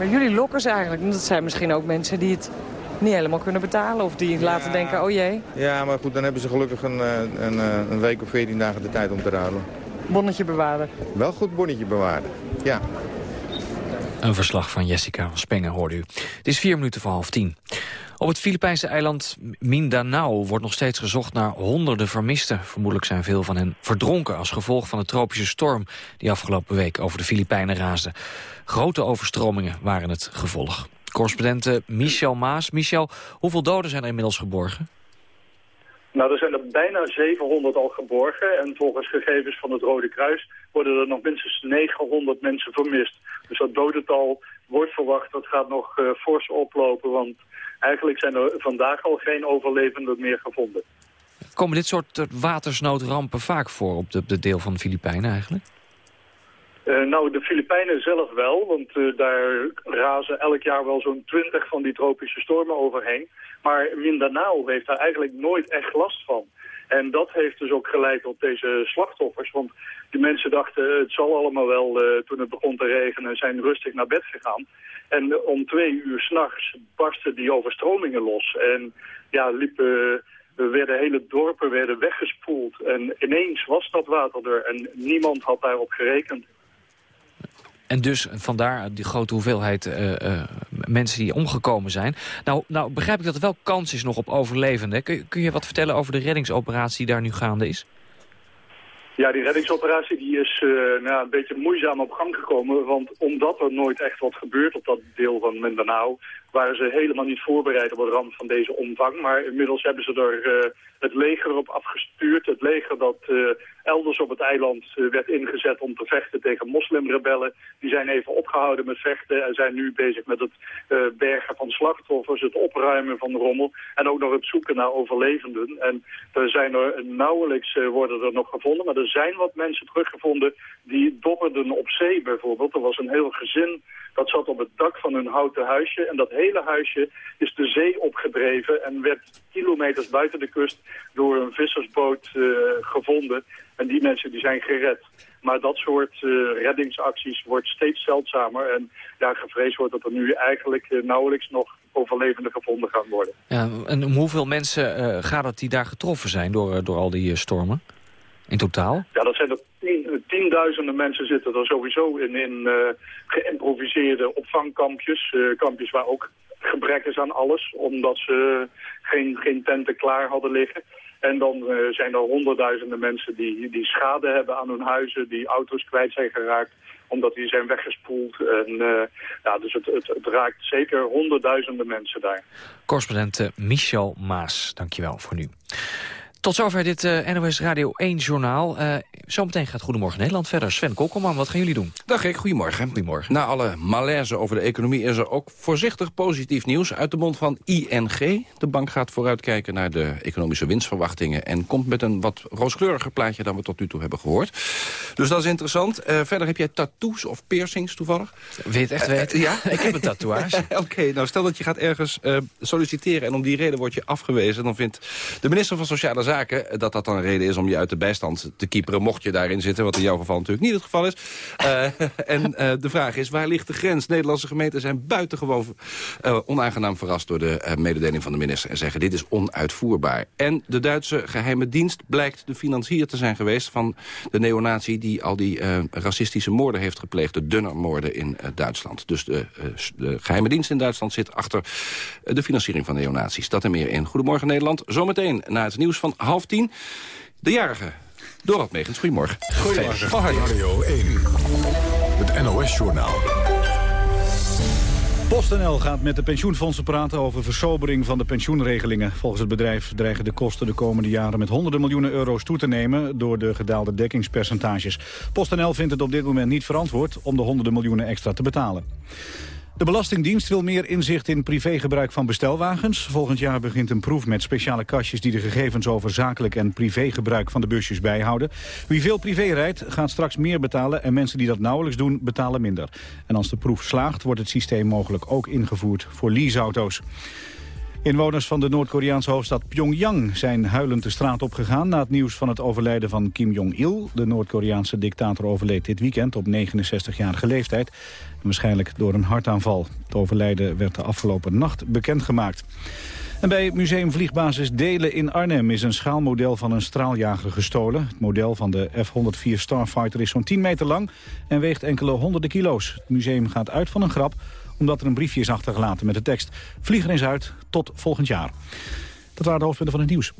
Maar jullie lokkers eigenlijk, dat zijn misschien ook mensen die het niet helemaal kunnen betalen. Of die laten denken, oh jee. Ja, maar goed, dan hebben ze gelukkig een, een, een week of veertien dagen de tijd om te ruilen. Bonnetje bewaren. Wel goed bonnetje bewaren, ja. Een verslag van Jessica Spengen hoorde u. Het is vier minuten voor half tien. Op het Filipijnse eiland Mindanao wordt nog steeds gezocht naar honderden vermisten. Vermoedelijk zijn veel van hen verdronken als gevolg van de tropische storm... die afgelopen week over de Filipijnen raasde. Grote overstromingen waren het gevolg. Correspondent Michel Maas. Michel, hoeveel doden zijn er inmiddels geborgen? Nou, er zijn er bijna 700 al geborgen. En volgens gegevens van het Rode Kruis worden er nog minstens 900 mensen vermist. Dus dat dodental wordt verwacht, dat gaat nog uh, fors oplopen. Want eigenlijk zijn er vandaag al geen overlevenden meer gevonden. Komen dit soort watersnoodrampen vaak voor op de, de deel van de Filipijnen eigenlijk? Uh, nou, de Filipijnen zelf wel, want uh, daar razen elk jaar wel zo'n twintig van die tropische stormen overheen. Maar Mindanao heeft daar eigenlijk nooit echt last van. En dat heeft dus ook geleid tot deze slachtoffers. Want die mensen dachten, het zal allemaal wel, uh, toen het begon te regenen, zijn rustig naar bed gegaan. En om twee uur s'nachts barsten die overstromingen los. En ja, liepen... Er werden hele dorpen werden weggespoeld. En ineens was dat water er. En niemand had daarop gerekend. En dus vandaar die grote hoeveelheid uh, uh, mensen die omgekomen zijn. Nou, nou begrijp ik dat er wel kans is nog op overlevenden. Kun, kun je wat vertellen over de reddingsoperatie die daar nu gaande is? Ja, die reddingsoperatie die is uh, nou, een beetje moeizaam op gang gekomen. Want omdat er nooit echt wat gebeurt op dat deel van Mindanao... waren ze helemaal niet voorbereid op het ramp van deze omvang. Maar inmiddels hebben ze er uh, het leger op afgestuurd. Het leger dat uh, elders op het eiland werd ingezet om te vechten tegen moslimrebellen. Die zijn even opgehouden met vechten en zijn nu bezig met het bergen van slachtoffers... het opruimen van de rommel en ook nog het zoeken naar overlevenden. En er zijn er nauwelijks worden er nog gevonden... maar er zijn wat mensen teruggevonden die dobberden op zee bijvoorbeeld. Er was een heel gezin dat zat op het dak van hun houten huisje. En dat hele huisje is de zee opgedreven en werd kilometers buiten de kust door een vissersboot uh, gevonden. En die mensen die zijn gered. Maar dat soort uh, reddingsacties wordt steeds zeldzamer. En ja, gevreesd wordt dat er nu eigenlijk uh, nauwelijks nog overlevenden gevonden gaan worden. Ja, en om hoeveel mensen gaat het die daar getroffen zijn door, door al die stormen? In totaal? Ja, dat zijn er tien, tienduizenden mensen zitten er sowieso in, in uh, geïmproviseerde opvangkampjes. Uh, kampjes waar ook gebrek is aan alles, omdat ze geen, geen tenten klaar hadden liggen. En dan uh, zijn er honderdduizenden mensen die, die schade hebben aan hun huizen, die auto's kwijt zijn geraakt, omdat die zijn weggespoeld. En, uh, ja, dus het, het, het, raakt zeker honderdduizenden mensen daar. Correspondent Michel Maas, dankjewel voor nu. Tot zover dit uh, NOS Radio 1-journaal. Uh, zometeen gaat Goedemorgen Nederland verder. Sven Kokkelman, wat gaan jullie doen? Dag ik, goedemorgen. Goedemorgen. Na alle malaise over de economie is er ook voorzichtig positief nieuws... uit de mond van ING. De bank gaat vooruitkijken naar de economische winstverwachtingen... en komt met een wat rooskleuriger plaatje dan we tot nu toe hebben gehoord. Dus dat is interessant. Uh, verder heb jij tattoos of piercings toevallig? Je het echt weten? ja? ik heb een tatoeage. Oké, nou stel dat je gaat ergens solliciteren... en om die reden word je afgewezen... dan vindt de minister van Sociale Zaken dat dat dan een reden is om je uit de bijstand te kieperen... mocht je daarin zitten, wat in jouw geval natuurlijk niet het geval is. Uh, en uh, de vraag is, waar ligt de grens? Nederlandse gemeenten zijn buitengewoon uh, onaangenaam verrast... door de mededeling van de minister en zeggen dit is onuitvoerbaar. En de Duitse geheime dienst blijkt de financier te zijn geweest... van de neonatie die al die racistische moorden heeft gepleegd. De Dunnermoorden in Duitsland. Dus de, de geheime dienst in Duitsland zit achter de financiering van neonaties. Dat en meer in Goedemorgen Nederland. Zometeen na het nieuws van half tien. De jarige. Dorot Megens, goedemorgen. Goedemorgen. Radio 1. Het NOS-journaal. PostNL gaat met de pensioenfondsen praten over versobering van de pensioenregelingen. Volgens het bedrijf dreigen de kosten de komende jaren met honderden miljoenen euro's toe te nemen door de gedaalde dekkingspercentages. PostNL vindt het op dit moment niet verantwoord om de honderden miljoenen extra te betalen. De Belastingdienst wil meer inzicht in privégebruik van bestelwagens. Volgend jaar begint een proef met speciale kastjes... die de gegevens over zakelijk en privégebruik van de busjes bijhouden. Wie veel privé rijdt, gaat straks meer betalen... en mensen die dat nauwelijks doen, betalen minder. En als de proef slaagt, wordt het systeem mogelijk ook ingevoerd voor leaseauto's. Inwoners van de Noord-Koreaanse hoofdstad Pyongyang zijn huilend de straat opgegaan... na het nieuws van het overlijden van Kim Jong-il. De Noord-Koreaanse dictator overleed dit weekend op 69-jarige leeftijd. Waarschijnlijk door een hartaanval. Het overlijden werd de afgelopen nacht bekendgemaakt. En bij Museum Vliegbasis Delen in Arnhem is een schaalmodel van een straaljager gestolen. Het model van de F-104 Starfighter is zo'n 10 meter lang en weegt enkele honderden kilo's. Het museum gaat uit van een grap omdat er een briefje is achtergelaten met de tekst... Vlieg er eens uit, tot volgend jaar. Dat waren de hoofdpunten van het nieuws.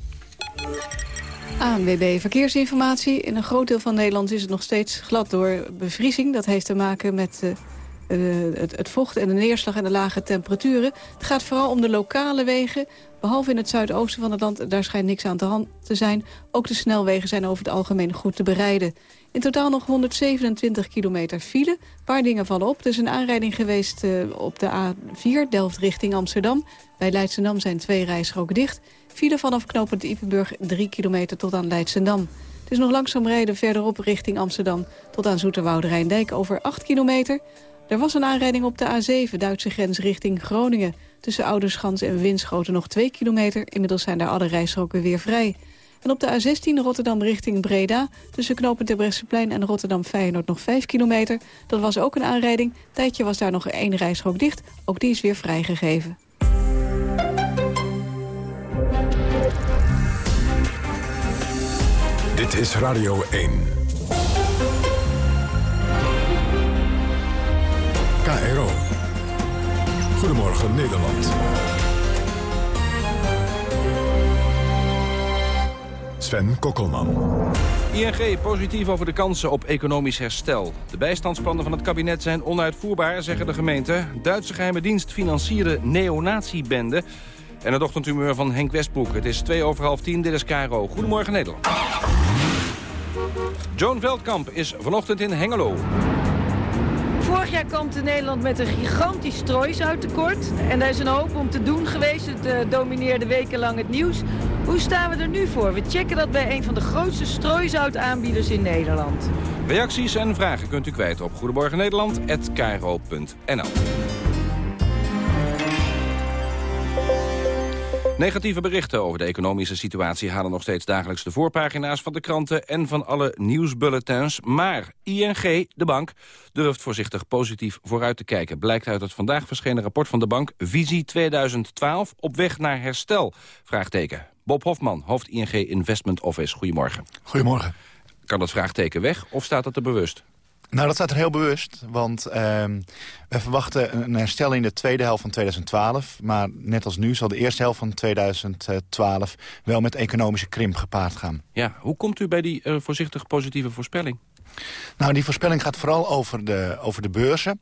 ANWB Verkeersinformatie. In een groot deel van Nederland is het nog steeds glad door bevriezing. Dat heeft te maken met uh, het, het, vocht en de neerslag en de lage temperaturen. Het gaat vooral om de lokale wegen. Behalve in het zuidoosten van het land, daar schijnt niks aan de hand te zijn. Ook de snelwegen zijn over het algemeen goed te bereiden. In totaal nog 127 kilometer file. Een paar dingen vallen op. Er is een aanrijding geweest uh, op de A4, Delft richting Amsterdam. Bij Leidschendam zijn twee rijstroken dicht. File vanaf knooppunt Ipenburg 3 kilometer tot aan Leidschendam. Het is nog langzaam rijden verderop richting Amsterdam... tot aan Zoeterwoude Rijndijk over 8 kilometer. Er was een aanrijding op de A7, Duitse grens richting Groningen. Tussen Ouderschans en Winschoten nog 2 kilometer. Inmiddels zijn daar alle rijstroken weer vrij. En op de A16 Rotterdam richting Breda... tussen knooppunt Terbrechtseplein en Rotterdam-Feyenoord nog 5 kilometer. Dat was ook een aanrijding. Tijdje was daar nog één rijstrook dicht. Ook die is weer vrijgegeven. Dit is Radio 1. KRO. Goedemorgen Nederland. Sven Kokkelman. ING positief over de kansen op economisch herstel. De bijstandsplannen van het kabinet zijn onuitvoerbaar, zeggen de gemeente. Duitse geheime dienst financierde neonatiebende. En het ochtendhumeur van Henk Westbroek. Het is twee over half tien, dit is KRO. Goedemorgen Nederland. Joan Veldkamp is vanochtend in Hengelo. Vorig jaar kwam Nederland met een gigantisch strooisuittekort. En daar is een hoop om te doen geweest. Het uh, domineerde wekenlang het nieuws. Hoe staan we er nu voor? We checken dat bij een van de grootste strooisuitaanbieders in Nederland. Reacties en vragen kunt u kwijt op goedemorgennederland.nl. Negatieve berichten over de economische situatie halen nog steeds dagelijks de voorpagina's van de kranten en van alle nieuwsbulletins. Maar ING, de bank, durft voorzichtig positief vooruit te kijken. Blijkt uit het vandaag verschenen rapport van de bank Visie 2012 op weg naar herstel. Bob Hofman, hoofd ING Investment Office. Goedemorgen. Goedemorgen. Kan dat vraagteken weg of staat dat er bewust? Nou, dat staat er heel bewust, want uh, we verwachten een herstel in de tweede helft van 2012. Maar net als nu zal de eerste helft van 2012 wel met economische krimp gepaard gaan. Ja, hoe komt u bij die uh, voorzichtig positieve voorspelling? Nou, die voorspelling gaat vooral over de, over de beurzen.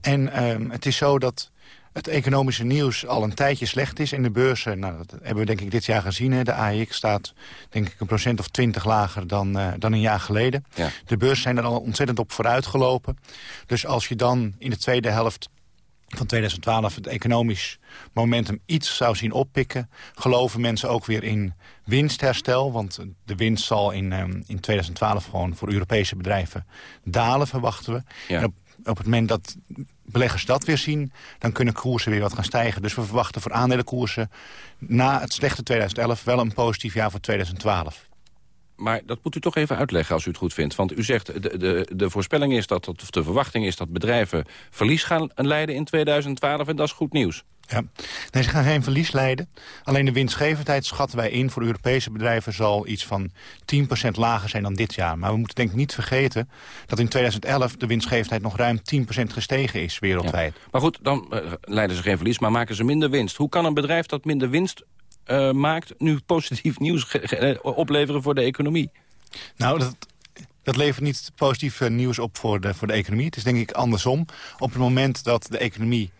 En uh, het is zo dat het economische nieuws al een tijdje slecht is. in de beurzen, nou, dat hebben we denk ik dit jaar gezien. Hè. De AEX staat denk ik een procent of twintig lager dan, uh, dan een jaar geleden. Ja. De beurzen zijn er al ontzettend op vooruit gelopen. Dus als je dan in de tweede helft van 2012 het economisch momentum iets zou zien oppikken... geloven mensen ook weer in winstherstel. Want de winst zal in, um, in 2012 gewoon voor Europese bedrijven dalen, verwachten we. Ja. En op, op het moment dat beleggers dat weer zien, dan kunnen koersen weer wat gaan stijgen. Dus we verwachten voor aandelenkoersen na het slechte 2011 wel een positief jaar voor 2012. Maar dat moet u toch even uitleggen als u het goed vindt. Want u zegt, de, de, de voorspelling is dat, of de verwachting is dat bedrijven verlies gaan leiden in 2012. En dat is goed nieuws. Ja. Nee, ze gaan geen verlies leiden. Alleen de winstgevendheid schatten wij in voor Europese bedrijven... zal iets van 10% lager zijn dan dit jaar. Maar we moeten denk ik niet vergeten dat in 2011 de winstgevendheid... nog ruim 10% gestegen is wereldwijd. Maar goed, dan uh, leiden ze geen verlies, maar maken ze minder winst. Hoe kan een bedrijf dat minder winst uh, maakt... nu positief nieuws uh, opleveren voor de economie? Nou, dat, dat levert niet positief nieuws op voor de, voor de economie. Het is denk ik andersom. Op het moment dat de economie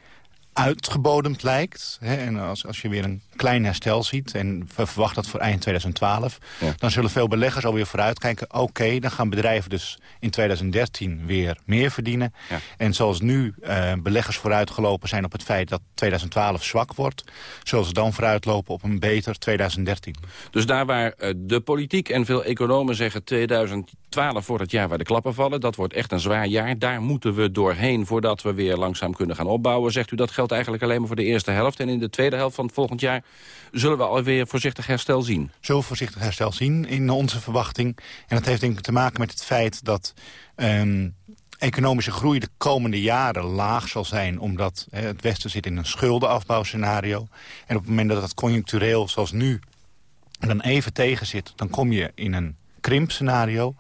uitgebodemd lijkt. Hè, en als, als je weer een klein herstel ziet, en we verwachten dat voor eind 2012... dan zullen veel beleggers alweer vooruitkijken... oké, dan gaan bedrijven dus in 2013 weer meer verdienen. Ja. En zoals nu uh, beleggers vooruitgelopen zijn op het feit dat 2012 zwak wordt... zullen ze dan vooruitlopen op een beter 2013. Dus daar waar uh, de politiek en veel economen zeggen... 2012 wordt het jaar waar de klappen vallen, dat wordt echt een zwaar jaar. Daar moeten we doorheen voordat we weer langzaam kunnen gaan opbouwen. Zegt u dat geldt eigenlijk alleen maar voor de eerste helft. En in de tweede helft van het volgend jaar zullen we alweer voorzichtig herstel zien. Zo voorzichtig herstel zien in onze verwachting. En dat heeft denk ik te maken met het feit dat... Um, economische groei de komende jaren laag zal zijn... omdat het Westen zit in een schuldenafbouwscenario. En op het moment dat het conjunctureel, zoals nu, dan even tegen zit... dan kom je in een krimpscenario.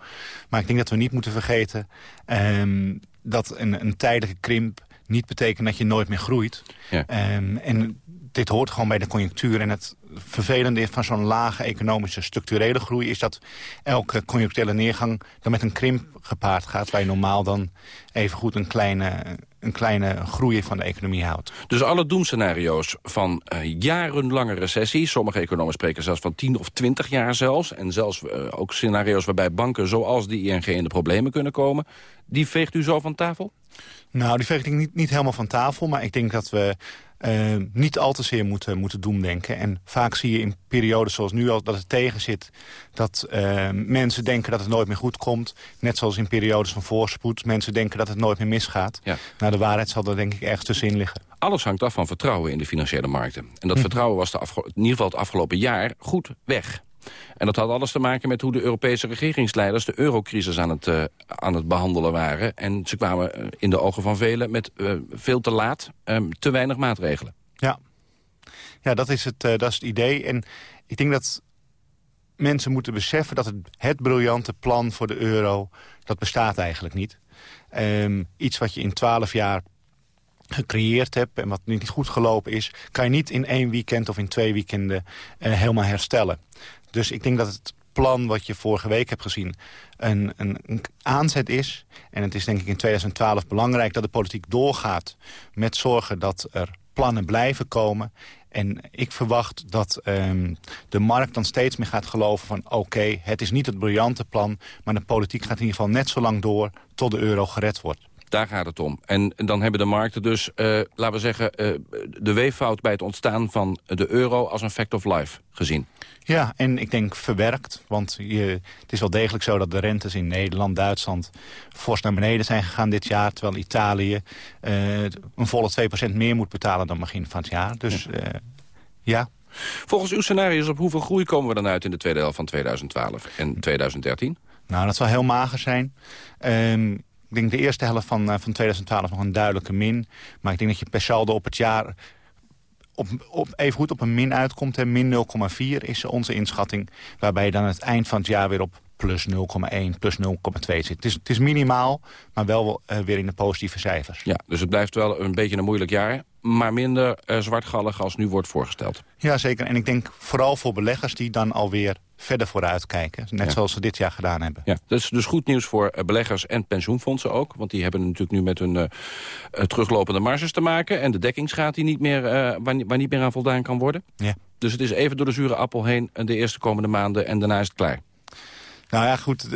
Maar ik denk dat we niet moeten vergeten... Um, dat een, een tijdelijke krimp niet betekent dat je nooit meer groeit. Ja. Um, en dit hoort gewoon bij de conjunctuur. En het vervelende van zo'n lage economische structurele groei... is dat elke conjuncturele neergang dan met een krimp gepaard gaat... waar je normaal dan evengoed een kleine, een kleine groei van de economie houdt. Dus alle doemscenario's van uh, jarenlange recessie... sommige economen spreken zelfs van 10 of 20 jaar zelfs... en zelfs uh, ook scenario's waarbij banken zoals de ING in de problemen kunnen komen... die veegt u zo van tafel? Nou, die veeg ik niet, niet helemaal van tafel. Maar ik denk dat we uh, niet al te zeer moeten, moeten doemdenken. En vaak zie je in periodes zoals nu al dat het tegen zit... dat uh, mensen denken dat het nooit meer goed komt. Net zoals in periodes van voorspoed. Mensen denken dat het nooit meer misgaat. Ja. Nou, de waarheid zal er denk ik ergens tussenin liggen. Alles hangt af van vertrouwen in de financiële markten. En dat hm. vertrouwen was de in ieder geval het afgelopen jaar goed weg. En dat had alles te maken met hoe de Europese regeringsleiders... de eurocrisis aan het, uh, aan het behandelen waren. En ze kwamen uh, in de ogen van velen met uh, veel te laat, um, te weinig maatregelen. Ja, ja dat, is het, dat is het idee. En ik denk dat mensen moeten beseffen dat het, het briljante plan voor de euro... dat bestaat eigenlijk niet. Um, iets wat je in twaalf jaar gecreëerd hebt en wat niet goed gelopen is... kan je niet in één weekend of in twee weekenden helemaal herstellen. Dus ik denk dat het plan wat je vorige week hebt gezien een, een, een, aanzet is. En het is denk ik in 2012 belangrijk dat de politiek doorgaat... met zorgen dat er plannen blijven komen. En ik verwacht dat um, de markt dan steeds meer gaat geloven van... oké, het is niet het briljante plan... maar de politiek gaat in ieder geval net zo lang door tot de euro gered wordt. Daar gaat het om. En dan hebben de markten dus, uh, laten we zeggen... Uh, de weeffout bij het ontstaan van de euro als een fact of life gezien. Ja, en ik denk verwerkt. Want je, het is wel degelijk zo dat de rentes in Nederland, Duitsland... fors naar beneden zijn gegaan dit jaar. Terwijl Italië uh, een volle 2% meer moet betalen dan begin van het jaar. Dus ja. ja. Volgens uw scenario's op hoeveel groei komen we dan uit... in de tweede helft van 2012 en 2013? Nou, dat zal heel mager zijn. Um, ik denk de eerste helft van, uh, van 2012 nog een duidelijke min. Maar ik denk dat je per saldo op het jaar op, op, even goed op een min uitkomt. Hè. Min 0,4 is onze inschatting. Waarbij je dan het eind van het jaar weer op plus 0,1, plus 0,2 zit. Het is, het is minimaal, maar wel uh, weer in de positieve cijfers. Ja, dus het blijft wel een beetje een moeilijk jaar maar minder uh, zwartgallig als nu wordt voorgesteld. Ja, zeker. En ik denk vooral voor beleggers die dan alweer verder vooruit kijken. Net zoals ze dit jaar gedaan hebben. Ja, dat is dus goed nieuws voor eh, beleggers en pensioenfondsen ook. Want die hebben natuurlijk nu met hun uh, teruglopende marges te maken. En de dekkingsgraad die niet meer, uh, waar, waar, niet meer aan voldaan kan worden. Ja. Dus het is even door de zure appel heen de eerste komende maanden. En daarna is het klaar. Nou ja, goed.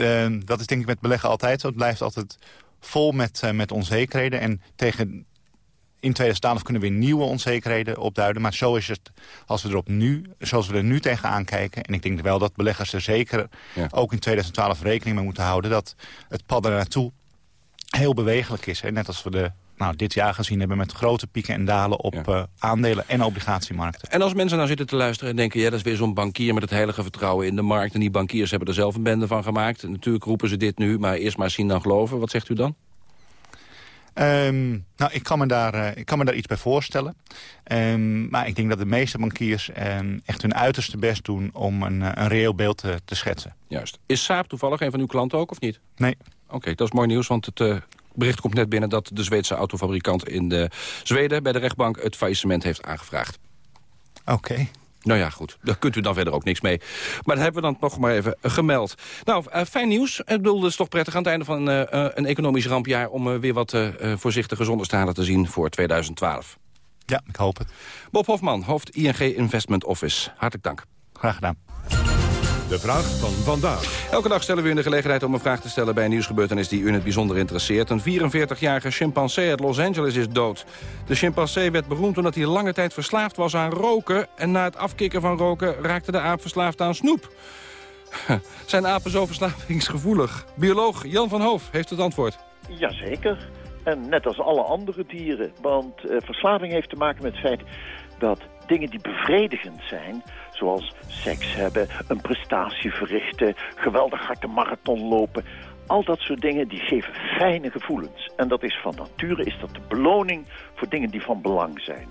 dat is denk ik met beleggen altijd zo. Het blijft altijd vol met, met onzekerheden. En tegen in 2012 kunnen weer nieuwe onzekerheden opduiden. Maar zo is het als we erop nu, zoals we er nu tegenaan kijken. En ik denk wel dat beleggers er zeker ook in 2012 rekening mee moeten houden... dat het pad er naartoe heel bewegelijk is. Hè? Net als we de nou, dit jaar gezien hebben met grote pieken en dalen op eh, aandelen en obligatiemarkten. En als mensen nou zitten te luisteren en denken... ja, dat is weer zo'n bankier met het heilige vertrouwen in de markt... en die bankiers hebben er zelf een bende van gemaakt. natuurlijk roepen ze dit nu, maar eerst maar zien dan geloven. Wat zegt u dan? Um, nou, ik kan, me daar, uh, ik kan me daar iets bij voorstellen. Um, maar ik denk dat de meeste bankiers um, echt hun uiterste best doen... om een, uh, een reëel beeld te, te, schetsen. Juist. Is Saab toevallig een van uw klanten ook, of niet? Nee. Oké, okay, dat is mooi nieuws, want het uh, bericht komt net binnen... dat de Zweedse autofabrikant in de Zweden bij de rechtbank... het faillissement heeft aangevraagd. Oké. Okay. Nou ja, goed. Daar kunt u dan verder ook niks mee. Maar dat hebben we dan nog maar even gemeld. Nou, uh, fijn nieuws. Ik bedoel, het is toch prettig aan het einde van uh, een economisch rampjaar... om weer wat voorzichtige zonnestalen te zien voor 2012. Ja, ik hoop het. Bob Hofman, hoofd ING Investment Office. Hartelijk dank. Graag gedaan. De vraag van vandaag. Elke dag stellen we u de gelegenheid om een vraag te stellen... bij een nieuwsgebeurtenis die u in het bijzonder interesseert. Een 44-jarige chimpansee uit Los Angeles is dood. De chimpansee werd beroemd omdat hij lange tijd verslaafd was aan roken... en na het afkicken van roken raakte de aap verslaafd aan snoep. Zijn apen zo verslavingsgevoelig? Bioloog Jan van Hoof heeft het antwoord. Jazeker. En net als alle andere dieren. Want uh, verslaving heeft te maken met het feit dat dingen die bevredigend zijn Zoals seks hebben, een prestatie verrichten, geweldig hard de marathon lopen. Al dat soort dingen die geven fijne gevoelens. En dat is van nature is dat de beloning voor dingen die van belang zijn.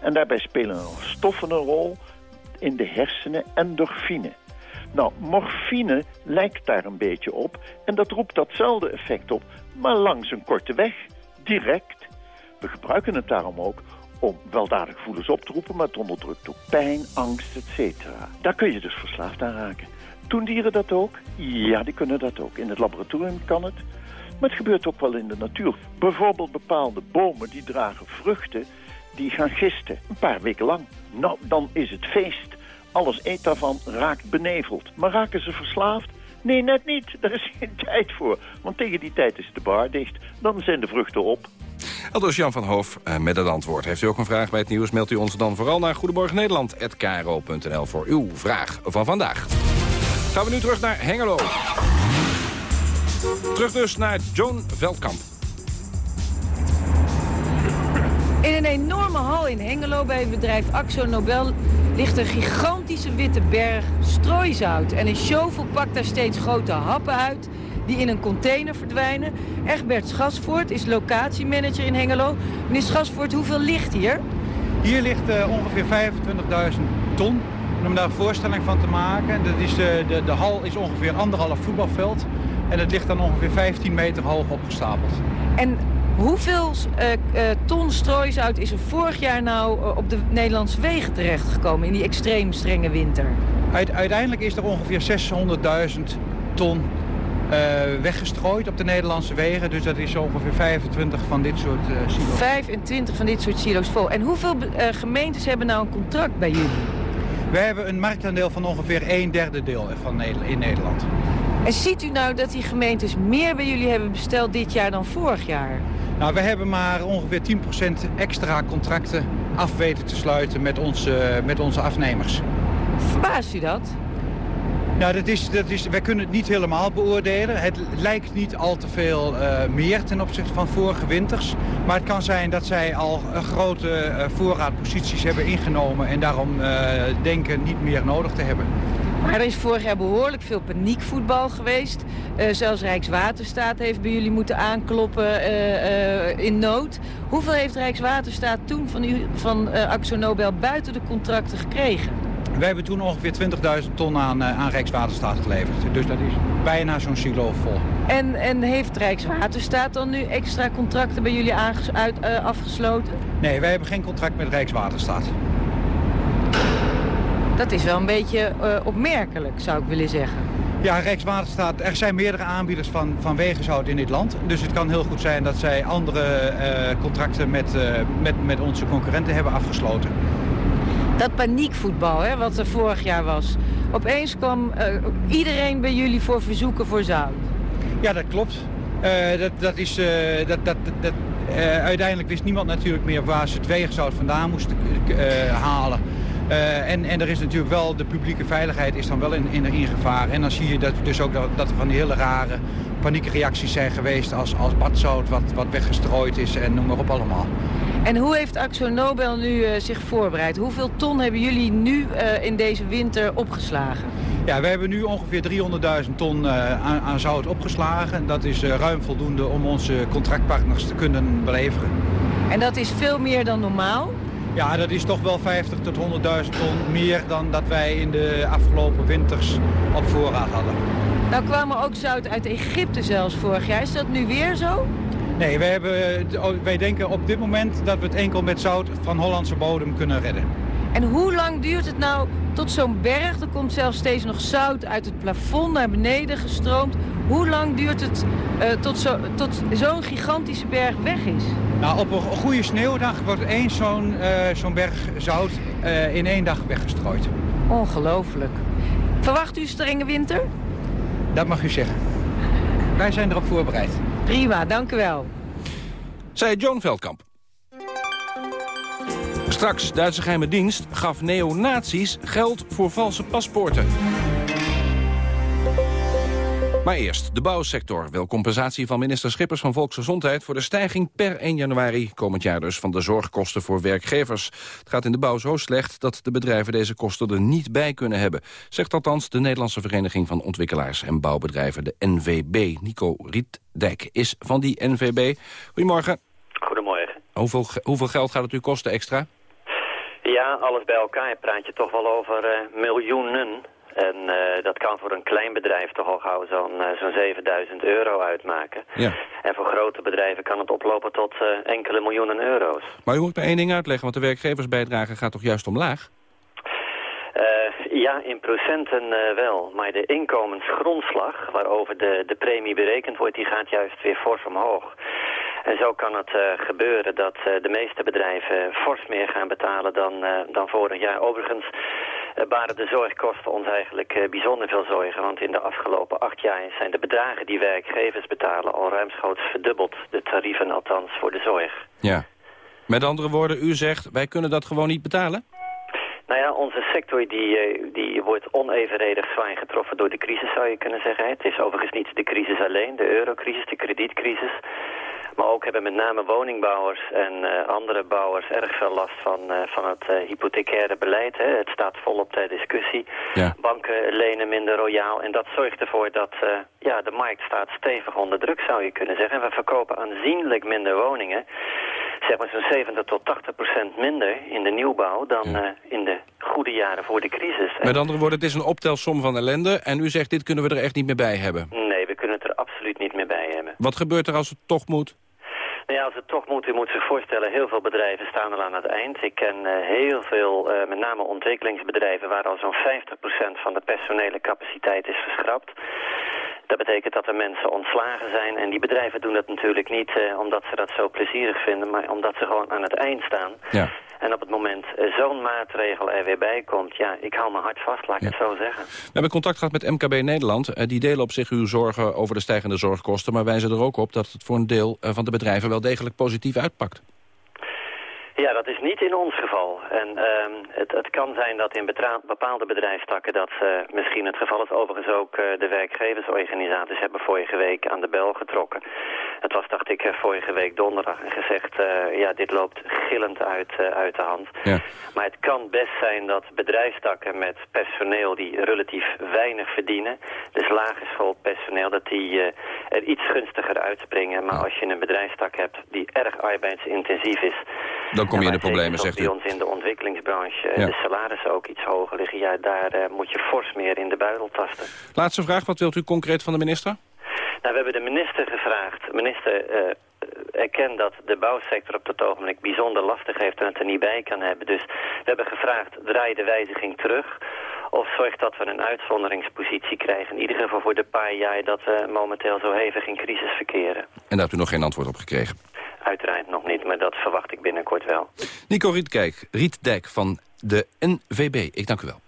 En daarbij spelen stoffen een rol in de hersenen, endorfine. Nou, morfine lijkt daar een beetje op en dat roept datzelfde effect op, maar langs een korte weg, direct. We gebruiken het daarom ook om weldadige gevoelens op te roepen, maar het onderdrukt ook pijn, angst, etc. Daar kun je dus verslaafd aan raken. Doen dieren dat ook? Ja, die kunnen dat ook. In het laboratorium kan het, maar het gebeurt ook wel in de natuur. Bijvoorbeeld bepaalde bomen die dragen vruchten die gaan gisten, een paar weken lang. Nou, dan is het feest. Alles eet daarvan raakt beneveld. Maar raken ze verslaafd? Nee, net niet. Daar is geen tijd voor. Want tegen die tijd is de bar dicht. Dan zijn de vruchten op. Aldus Jan van Hoof eh, met het antwoord. Heeft u ook een vraag bij het nieuws, meldt u ons dan vooral naar goedemorgennederland.kro.nl voor uw vraag van vandaag. Gaan we nu terug naar Hengelo. Terug dus naar Joan Veldkamp. In een enorme hal in Hengelo bij het bedrijf Axo Nobel ligt een gigantische witte berg strooizout. En een shovel pakt daar steeds grote happen uit die in een container verdwijnen. Egbert Schasvoort is locatiemanager in Hengelo. Meneer Schasvoort, hoeveel ligt hier? Hier ligt uh, ongeveer 25.000 ton. om daar een voorstelling van te maken, dat is de, de, de hal is ongeveer anderhalf voetbalveld. En het ligt dan ongeveer 15 meter hoog opgestapeld. En hoeveel uh, uh, ton strooisout is er vorig jaar nou op de Nederlandse wegen terechtgekomen in die extreem strenge winter? uiteindelijk is er ongeveer 600.000 ton weggestrooid op de Nederlandse wegen. Dus dat is ongeveer 25 van dit soort uh, silo's. 25 van dit soort silo's vol. En hoeveel uh, gemeentes hebben nou een contract bij jullie? Wij hebben een marktaandeel van ongeveer een derde deel van in Nederland. En ziet u nou dat die gemeentes meer bij jullie hebben besteld dit jaar dan vorig jaar? Nou, we hebben maar ongeveer 10% extra contracten af weten te sluiten met onze, met onze afnemers. Verbaast u dat? Nou, dat is, dat is, wij kunnen het niet helemaal beoordelen. Het lijkt niet al te veel uh, meer ten opzichte van vorige winters. Maar het kan zijn dat zij al uh, grote uh, voorraadposities hebben ingenomen... en daarom denken niet meer nodig te hebben. Er is vorig jaar behoorlijk veel paniekvoetbal geweest. zelfs Rijkswaterstaat heeft bij jullie moeten aankloppen in nood. Hoeveel heeft Rijkswaterstaat toen van, u, van Axo Nobel buiten de contracten gekregen? Wij hebben toen ongeveer 20.000 ton aan, uh, aan Rijkswaterstaat geleverd. Dus dat is bijna zo'n silo vol. En, en heeft Rijkswaterstaat dan nu extra contracten bij jullie uit, uh, afgesloten? Nee, wij hebben geen contract met Rijkswaterstaat. Dat is wel een beetje opmerkelijk, zou ik willen zeggen. Ja, Rijkswaterstaat, er zijn meerdere aanbieders van, van wegenzout in dit land. Dus het kan heel goed zijn dat zij andere contracten met, met, met onze concurrenten hebben afgesloten. Dat paniekvoetbal, hè, wat er vorig jaar was. Opeens kwam iedereen bij jullie voor verzoeken voor zout. Ja, dat klopt. Uh, dat, dat is, uh, dat, dat, dat, uiteindelijk wist niemand natuurlijk meer waar ze het wegenzout vandaan moesten halen. en, en er is natuurlijk wel, de publieke veiligheid is dan wel in, in, in gevaar. En dan zie je dat, dus ook dat, dat er van die hele rare paniekreacties zijn geweest als, als badzout wat, wat weggestrooid is en noem maar op allemaal. En hoe heeft Axo Nobel nu zich voorbereid? Hoeveel ton hebben jullie nu in deze winter opgeslagen? Ja, we hebben nu ongeveer 300.000 ton uh, aan, aan, zout opgeslagen. Dat is ruim voldoende om onze contractpartners te kunnen beleveren. En dat is veel meer dan normaal? Ja, dat is toch wel 50 tot 100.000 ton meer dan dat wij in de afgelopen winters op voorraad hadden. Nou kwam er ook zout uit Egypte zelfs vorig jaar. Is dat nu weer zo? Nee, wij, hebben, wij denken op dit moment dat we het enkel met zout van Hollandse bodem kunnen redden. En hoe lang duurt het nou tot zo'n berg? Er komt zelfs steeds nog zout uit het plafond naar beneden gestroomd. Hoe lang duurt het uh, tot zo'n tot zo'n gigantische berg weg is? Nou, op een goede sneeuwdag wordt één zo'n uh, zo'n berg zout uh, in één dag weggestrooid. Ongelooflijk. Verwacht u strenge winter? Dat mag u zeggen. Wij zijn erop voorbereid. Prima, dank u wel. Zij Joan Veldkamp. Straks, Duitse geheime dienst gaf neonazies geld voor valse paspoorten. Maar eerst, de bouwsector wil compensatie van minister Schippers van Volksgezondheid... voor de stijging per 1 januari komend jaar dus van de zorgkosten voor werkgevers. Het gaat in de bouw zo slecht dat de bedrijven deze kosten er niet bij kunnen hebben. Zegt althans de Nederlandse Vereniging van Ontwikkelaars en Bouwbedrijven, de NVB. Nico Rietdijk is van die NVB. Goedemorgen. Goedemorgen. Hoeveel, hoeveel geld gaat het u kosten extra? Ja, alles bij elkaar praat je toch wel over uh, miljoenen. En uh, dat kan voor een klein bedrijf toch al gauw zo'n uh, zo'n 7000 euro uitmaken. Ja. En voor grote bedrijven kan het oplopen tot enkele miljoenen euro's. Maar u moet me één ding uitleggen, want de werkgeversbijdrage gaat toch juist omlaag? ja, in procenten wel. Maar de inkomensgrondslag, waarover de, de premie berekend wordt, die gaat juist weer fors omhoog. En zo kan het uh, gebeuren dat uh, de meeste bedrijven fors meer gaan betalen dan, uh, dan vorig jaar. Overigens baren de zorgkosten ons eigenlijk bijzonder veel zorgen. Want in de afgelopen acht jaar zijn de bedragen die werkgevers betalen al ruimschoots verdubbeld. De tarieven althans voor de zorg. Ja. Met andere woorden, u zegt wij kunnen dat gewoon niet betalen? Nou ja, onze sector die, die wordt onevenredig zwaar getroffen door de crisis, zou je kunnen zeggen. Het is overigens niet de crisis alleen, de eurocrisis, de kredietcrisis. Maar ook hebben met name woningbouwers en uh, andere bouwers erg veel last van, uh, van het uh, hypothecaire beleid. Hè. Het staat volop ter discussie. Ja. Banken lenen minder royaal. En dat zorgt ervoor dat ja, de markt staat stevig onder druk, zou je kunnen zeggen. En we verkopen aanzienlijk minder woningen. Zeg maar zo'n 70 tot 80 procent minder in de nieuwbouw dan ja. in de goede jaren voor de crisis. Met andere woorden, het is een optelsom van ellende. En u zegt, dit kunnen we er echt niet meer bij hebben. Nee, we kunnen het er absoluut niet meer bij hebben. Wat gebeurt er als het toch moet? Nou ja, als het toch moet, u moet zich voorstellen, heel veel bedrijven staan al aan het eind. Ik ken uh, heel veel, uh, met name ontwikkelingsbedrijven, waar al zo'n 50% van de personele capaciteit is geschrapt. Dat betekent dat er mensen ontslagen zijn. En die bedrijven doen dat natuurlijk niet uh, omdat ze dat zo plezierig vinden, maar omdat ze gewoon aan het eind staan. Ja. En op het moment uh, zo'n maatregel er weer bij komt, ja, ik hou mijn hart vast, laat ik ja. het zo zeggen. We hebben contact gehad met MKB Nederland. Uh, die delen op zich uw zorgen over de stijgende zorgkosten, maar wijzen er ook op dat het voor een deel van de bedrijven wel degelijk positief uitpakt. Ja, dat is niet in ons geval. En uh, het, het, kan zijn dat in bepaalde bedrijfstakken dat uh, misschien het geval is. Overigens ook uh, de werkgeversorganisaties hebben vorige week aan de bel getrokken. Het was, dacht ik, vorige week donderdag en gezegd... Ja, dit loopt gillend uit, uit de hand. Ja. Maar het kan best zijn dat bedrijfstakken met personeel die relatief weinig verdienen... dus lagerschoolpersoneel, dat die er iets gunstiger uitspringen. Maar als je een bedrijfstak hebt die erg arbeidsintensief is... Dan kom je in de problemen, zegt u. bij ons in de ontwikkelingsbranche ja. de salarissen ook iets hoger liggen. Ja, daar uh, moet je fors meer in de buidel tasten. Laatste vraag, wat wilt u concreet van de minister? Nou, we hebben de minister gevraagd. Minister, uh, erken dat de bouwsector op dat ogenblik bijzonder lastig heeft en het er niet bij kan hebben. Dus we hebben gevraagd, draai de wijziging terug Of zorgt dat we een uitzonderingspositie krijgen. In ieder geval voor de paar jaar dat we momenteel zo hevig in crisis verkeren. En daar hebt u nog geen antwoord op gekregen? Uiteraard nog niet, maar dat verwacht ik binnenkort wel. Nico Rietkijk, Rietdijk van de NVB. Ik dank u wel.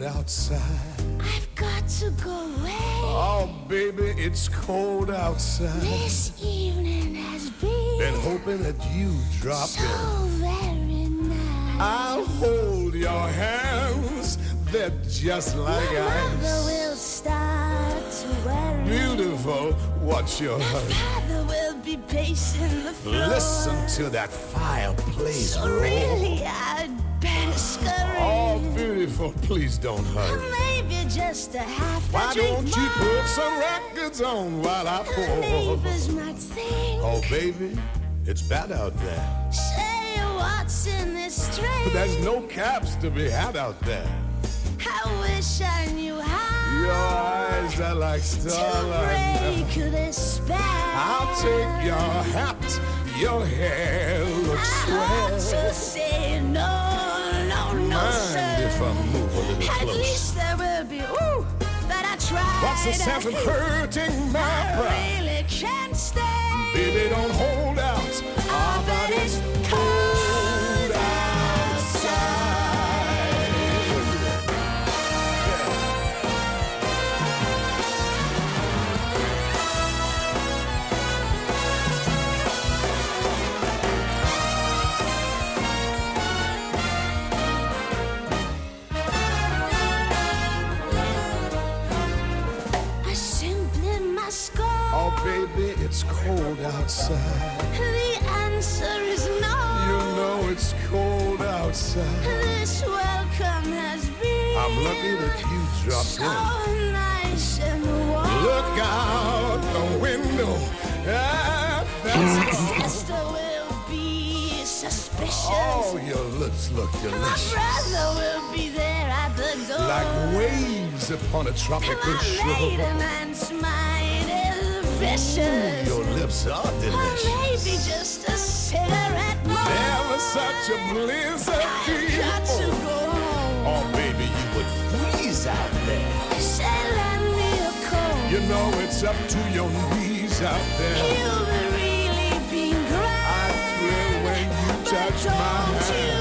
Cold outside. I've got to go away. Oh, baby, it's cold outside. This evening has been Been hoping that you drop so in. very nice. I'll hold your hands. They're just like My mother will start to worry. Beautiful. What's your hurry? Father will be pacing the floor. Listen to that fireplace So roar. really, better scurry. Oh, beautiful. Please don't hurry. Maybe just a half Why a don't you more. put some records on while I The pour? neighbors might think. Oh, baby, it's bad out there. Say what's in this drink. There's no caps to be had out there. I wish I knew how Your eyes are like to starlight. break this spell. I'll take your hat. Your hair looks I ought to swell. say no, Mind if I move a little At least there will be, ooh, that I tried. What's the sense in hurting my I pride? really can't stay. Baby, don't hold out. Upon a tropical My shore. maiden man's mind is vicious. Your lips are Or delicious. maybe just a cigarette more. Never such a blizzard Got to go home. Oh, baby, you would freeze out there. Say, lend me a coat. You know it's up to your knees out there. You've really been grand. I thrill when you touch my hand.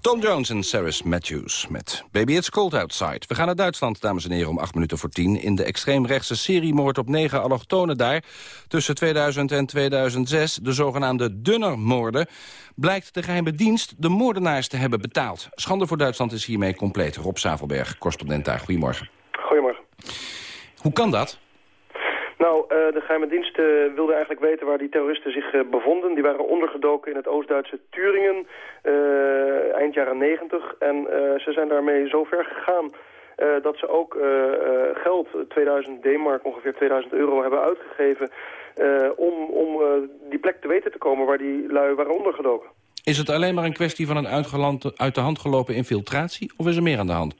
Tom Jones en Cyrus Matthews met Baby It's Cold Outside. We gaan naar Duitsland, dames en heren, om acht minuten voor tien. In de extreemrechtse seriemoord op negen allochtonen daar... tussen 2000 en 2006, de zogenaamde Dunner-moorden... blijkt de geheime dienst de moordenaars te hebben betaald. Schande voor Duitsland is hiermee compleet. Rob Zavelberg, correspondent daar. Goedemorgen. Goedemorgen. Hoe kan dat? Nou, eh, de geheime dienst eh, wilde eigenlijk weten waar die terroristen zich eh, bevonden. Die waren ondergedoken in het Oost-Duitse Turingen eind jaren 90. En ze zijn daarmee zo ver gegaan dat ze ook geld, 2000 D-mark, ongeveer 2000 euro, hebben uitgegeven... om, om die plek te weten te komen waar die lui waren ondergedoken. Is het alleen maar een kwestie van een uit de hand gelopen infiltratie... of is er meer aan de hand?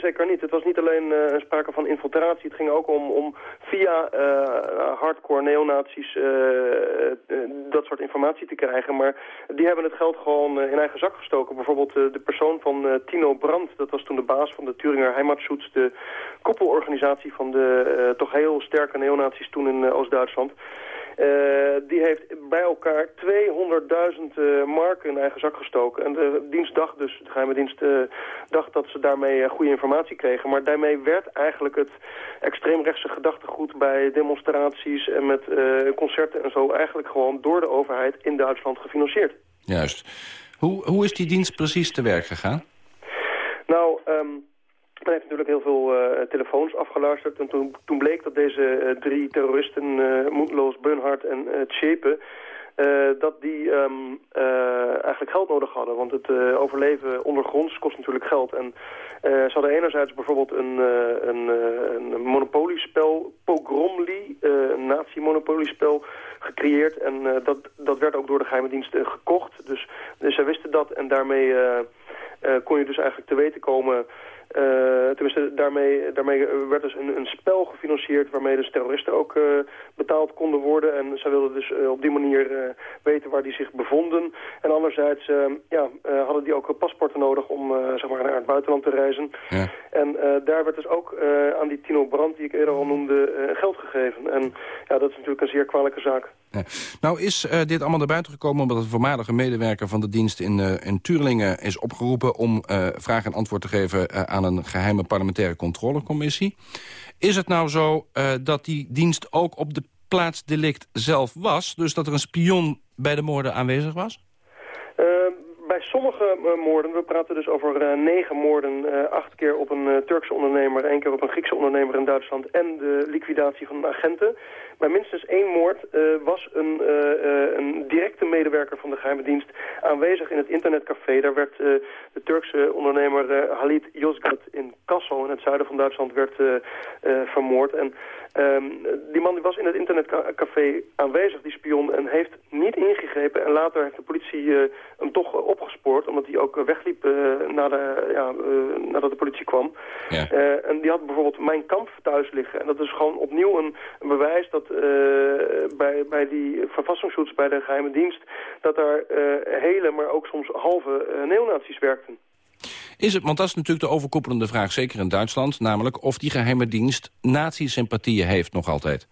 Zeker niet. Het was niet alleen eh, sprake van infiltratie. Het ging ook om, om via eh, hardcore neonazies eh, dat soort informatie te krijgen. Maar die hebben het geld gewoon in eigen zak gestoken. Bijvoorbeeld de persoon van Tino Brandt. Dat was toen de baas van de Thüringer Heimatschutz. De koppelorganisatie van de toch heel sterke neonazies toen in Oost-Duitsland. Eh, die heeft bij elkaar 200.000 eh, marken in eigen zak gestoken. En de dienst dacht dus, de geheime dienst eh, dacht dat ze daarmee eh, goede informatie kregen. Maar daarmee werd eigenlijk het extreemrechtse gedachtegoed bij demonstraties en met eh, concerten en zo eigenlijk gewoon door de overheid in Duitsland gefinancierd. Juist. Hoe, hoe is die dienst precies te werk gegaan? Nou, ehm men heeft natuurlijk heel veel eh, telefoons afgeluisterd. En toen, toen bleek dat deze eh, drie terroristen, uh, Moedloos, Bernhard en uh, dat die um, eigenlijk geld nodig hadden. Want het overleven ondergronds kost natuurlijk geld. En ze hadden enerzijds bijvoorbeeld een, een, een monopoliespel, Pogromli, een nazi-monopoliespel gecreëerd. En dat, dat werd ook door de geheime diensten gekocht. Dus, dus zij wisten dat en daarmee kon je dus eigenlijk te weten komen... Uh, tenminste, daarmee, daarmee werd dus een, een spel gefinancierd waarmee dus terroristen ook uh, betaald konden worden. En zij wilden dus uh, op die manier weten waar die zich bevonden. En anderzijds ja, hadden die ook paspoorten nodig om zeg maar naar het buitenland te reizen. Ja. En daar werd dus ook aan die Tino Brand, die ik eerder al noemde, geld gegeven. En ja, dat is natuurlijk een zeer kwalijke zaak. Nou is uh, dit allemaal naar buiten gekomen omdat een voormalige medewerker van de dienst in, uh, in Turingen is opgeroepen om uh, vraag en antwoord te geven aan een geheime parlementaire controlecommissie. Is het nou zo dat die dienst ook op de plaats delict zelf was? Dus dat er een spion bij de moorden aanwezig was? Bij sommige uh, moorden, we praten dus over uh, negen moorden, uh, acht keer op een Turkse ondernemer, één keer op een Griekse ondernemer in Duitsland en de liquidatie van agenten. Bij minstens één moord was een, een, directe medewerker van de geheime dienst aanwezig in het internetcafé. Daar werd de Turkse ondernemer Halit Yozgat in Kassel in het zuiden van Duitsland werd vermoord. En Um, die man die was in het internetcafé aanwezig, die spion, en heeft niet ingegrepen. En later heeft de politie uh, hem toch uh, opgespoord, omdat hij ook uh, wegliep na de, ja, nadat de politie kwam. Ja. en die had bijvoorbeeld Mijn Kamp thuis liggen. En dat is gewoon opnieuw een, een bewijs dat bij, bij die vervassingszoets bij de geheime dienst... dat daar hele, maar ook soms halve neonazies werkten. Is het, want dat is natuurlijk de overkoepelende vraag, zeker in Duitsland... namelijk of die geheime dienst nazi-sympathieën heeft nog altijd.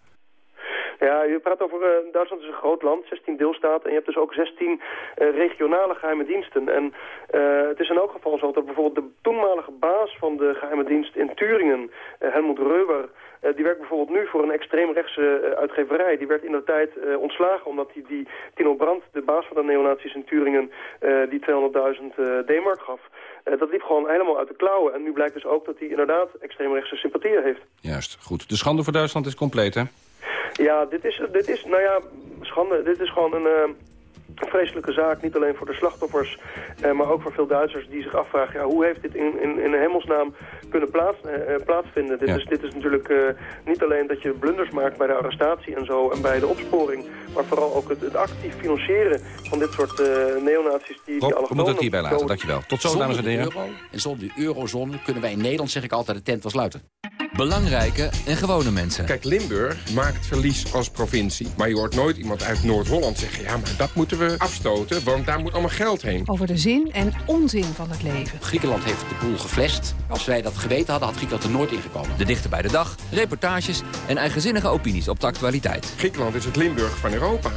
Ja, je praat over, uh, Duitsland is een groot land, 16 deelstaten... en je hebt dus ook 16 uh, regionale geheime diensten. En uh, het is in elk geval zo dat bijvoorbeeld de toenmalige baas van de geheime dienst in Turingen... Helmut Reuber, die werkt bijvoorbeeld nu voor een extreemrechtse uitgeverij. Die werd in de tijd ontslagen omdat hij die Tino Brandt, de baas van de neonazies in Turingen... die 200.000 D-mark gaf. Dat liep gewoon helemaal uit de klauwen. En nu blijkt dus ook dat hij inderdaad extreemrechtse sympathieën heeft. Juist, goed. De schande voor Duitsland is compleet, hè? Ja, dit is, dit is, nou ja, schande. Dit is gewoon een vreselijke zaak. Niet alleen voor de slachtoffers, uh, maar ook voor veel Duitsers die zich afvragen... Ja, hoe heeft dit in, in, in hemelsnaam kunnen plaats, uh, plaatsvinden? Dit, Ja. is, dit is natuurlijk niet alleen dat je blunders maakt bij de arrestatie en zo... en bij de opsporing, maar vooral ook het, het actief financieren van dit soort neonazies... die, die Rob, we moeten het hierbij laten. Dankjewel. Tot zo, dames en heren. euro en zonder de eurozone kunnen wij in Nederland, zeg ik altijd, de tent wel sluiten. Belangrijke en gewone mensen. Kijk, Limburg maakt verlies als provincie. Maar je hoort nooit iemand uit Noord-Holland zeggen... ja, maar dat moeten we afstoten, want daar moet allemaal geld heen. Over de zin en onzin van het leven. Griekenland heeft de boel geflasht. Als wij dat geweten hadden, had Griekenland er nooit ingekomen. De dichter bij de dag, reportages en eigenzinnige opinies op de actualiteit. Griekenland is het Limburg van Europa.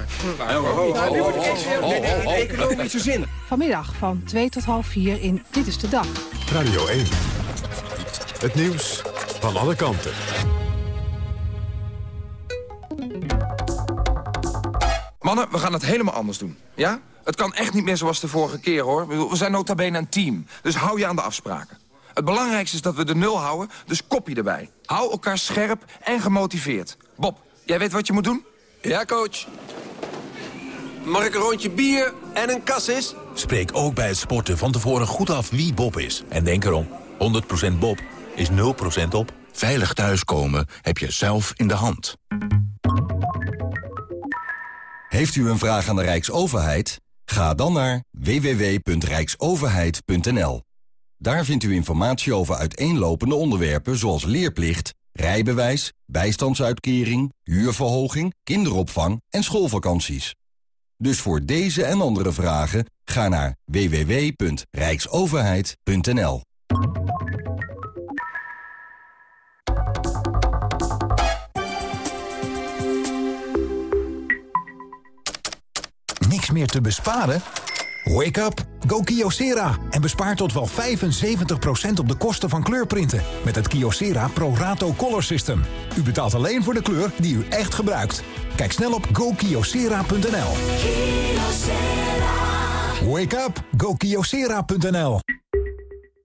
Economische zin. Vanmiddag van 2 tot half 4 in Dit is de Dag. Radio 1. Het nieuws van alle kanten. Mannen, we gaan het helemaal anders doen. Ja? Het kan echt niet meer zoals de vorige keer, hoor. We zijn nota bene een team. Dus hou je aan de afspraken. Het belangrijkste is dat we de nul houden, dus kopje erbij. Hou elkaar scherp en gemotiveerd. Bob, jij weet wat je moet doen? Ja, coach. Mag ik een rondje bier en een kassis? Spreek ook bij het sporten van tevoren goed af wie Bob is. En denk erom, 100% Bob is 0% op. Veilig thuiskomen heb je zelf in de hand. Heeft u een vraag aan de Rijksoverheid? Ga dan naar www.rijksoverheid.nl. Daar vindt u informatie over uiteenlopende onderwerpen zoals leerplicht, rijbewijs, bijstandsuitkering, huurverhoging, kinderopvang en schoolvakanties. Dus voor deze en andere vragen ga naar www.rijksoverheid.nl. niks meer te besparen? Wake up, go Kyocera en bespaar tot wel 75% op de kosten van kleurprinten met het Kyocera Pro Rato Color System. U betaalt alleen voor de kleur die u echt gebruikt. Kijk snel op gokyocera.nl. Wake up, gokyocera.nl.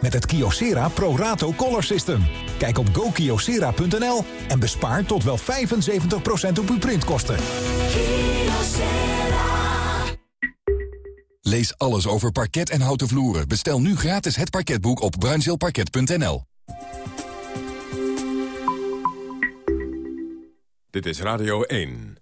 Met het Kyocera Pro Rato Color System. Kijk op gokyocera.nl en bespaar tot wel 75% op uw printkosten. Lees alles over parket en houten vloeren. Bestel nu gratis het parketboek op bruinzeelparket.nl. Dit is Radio 1.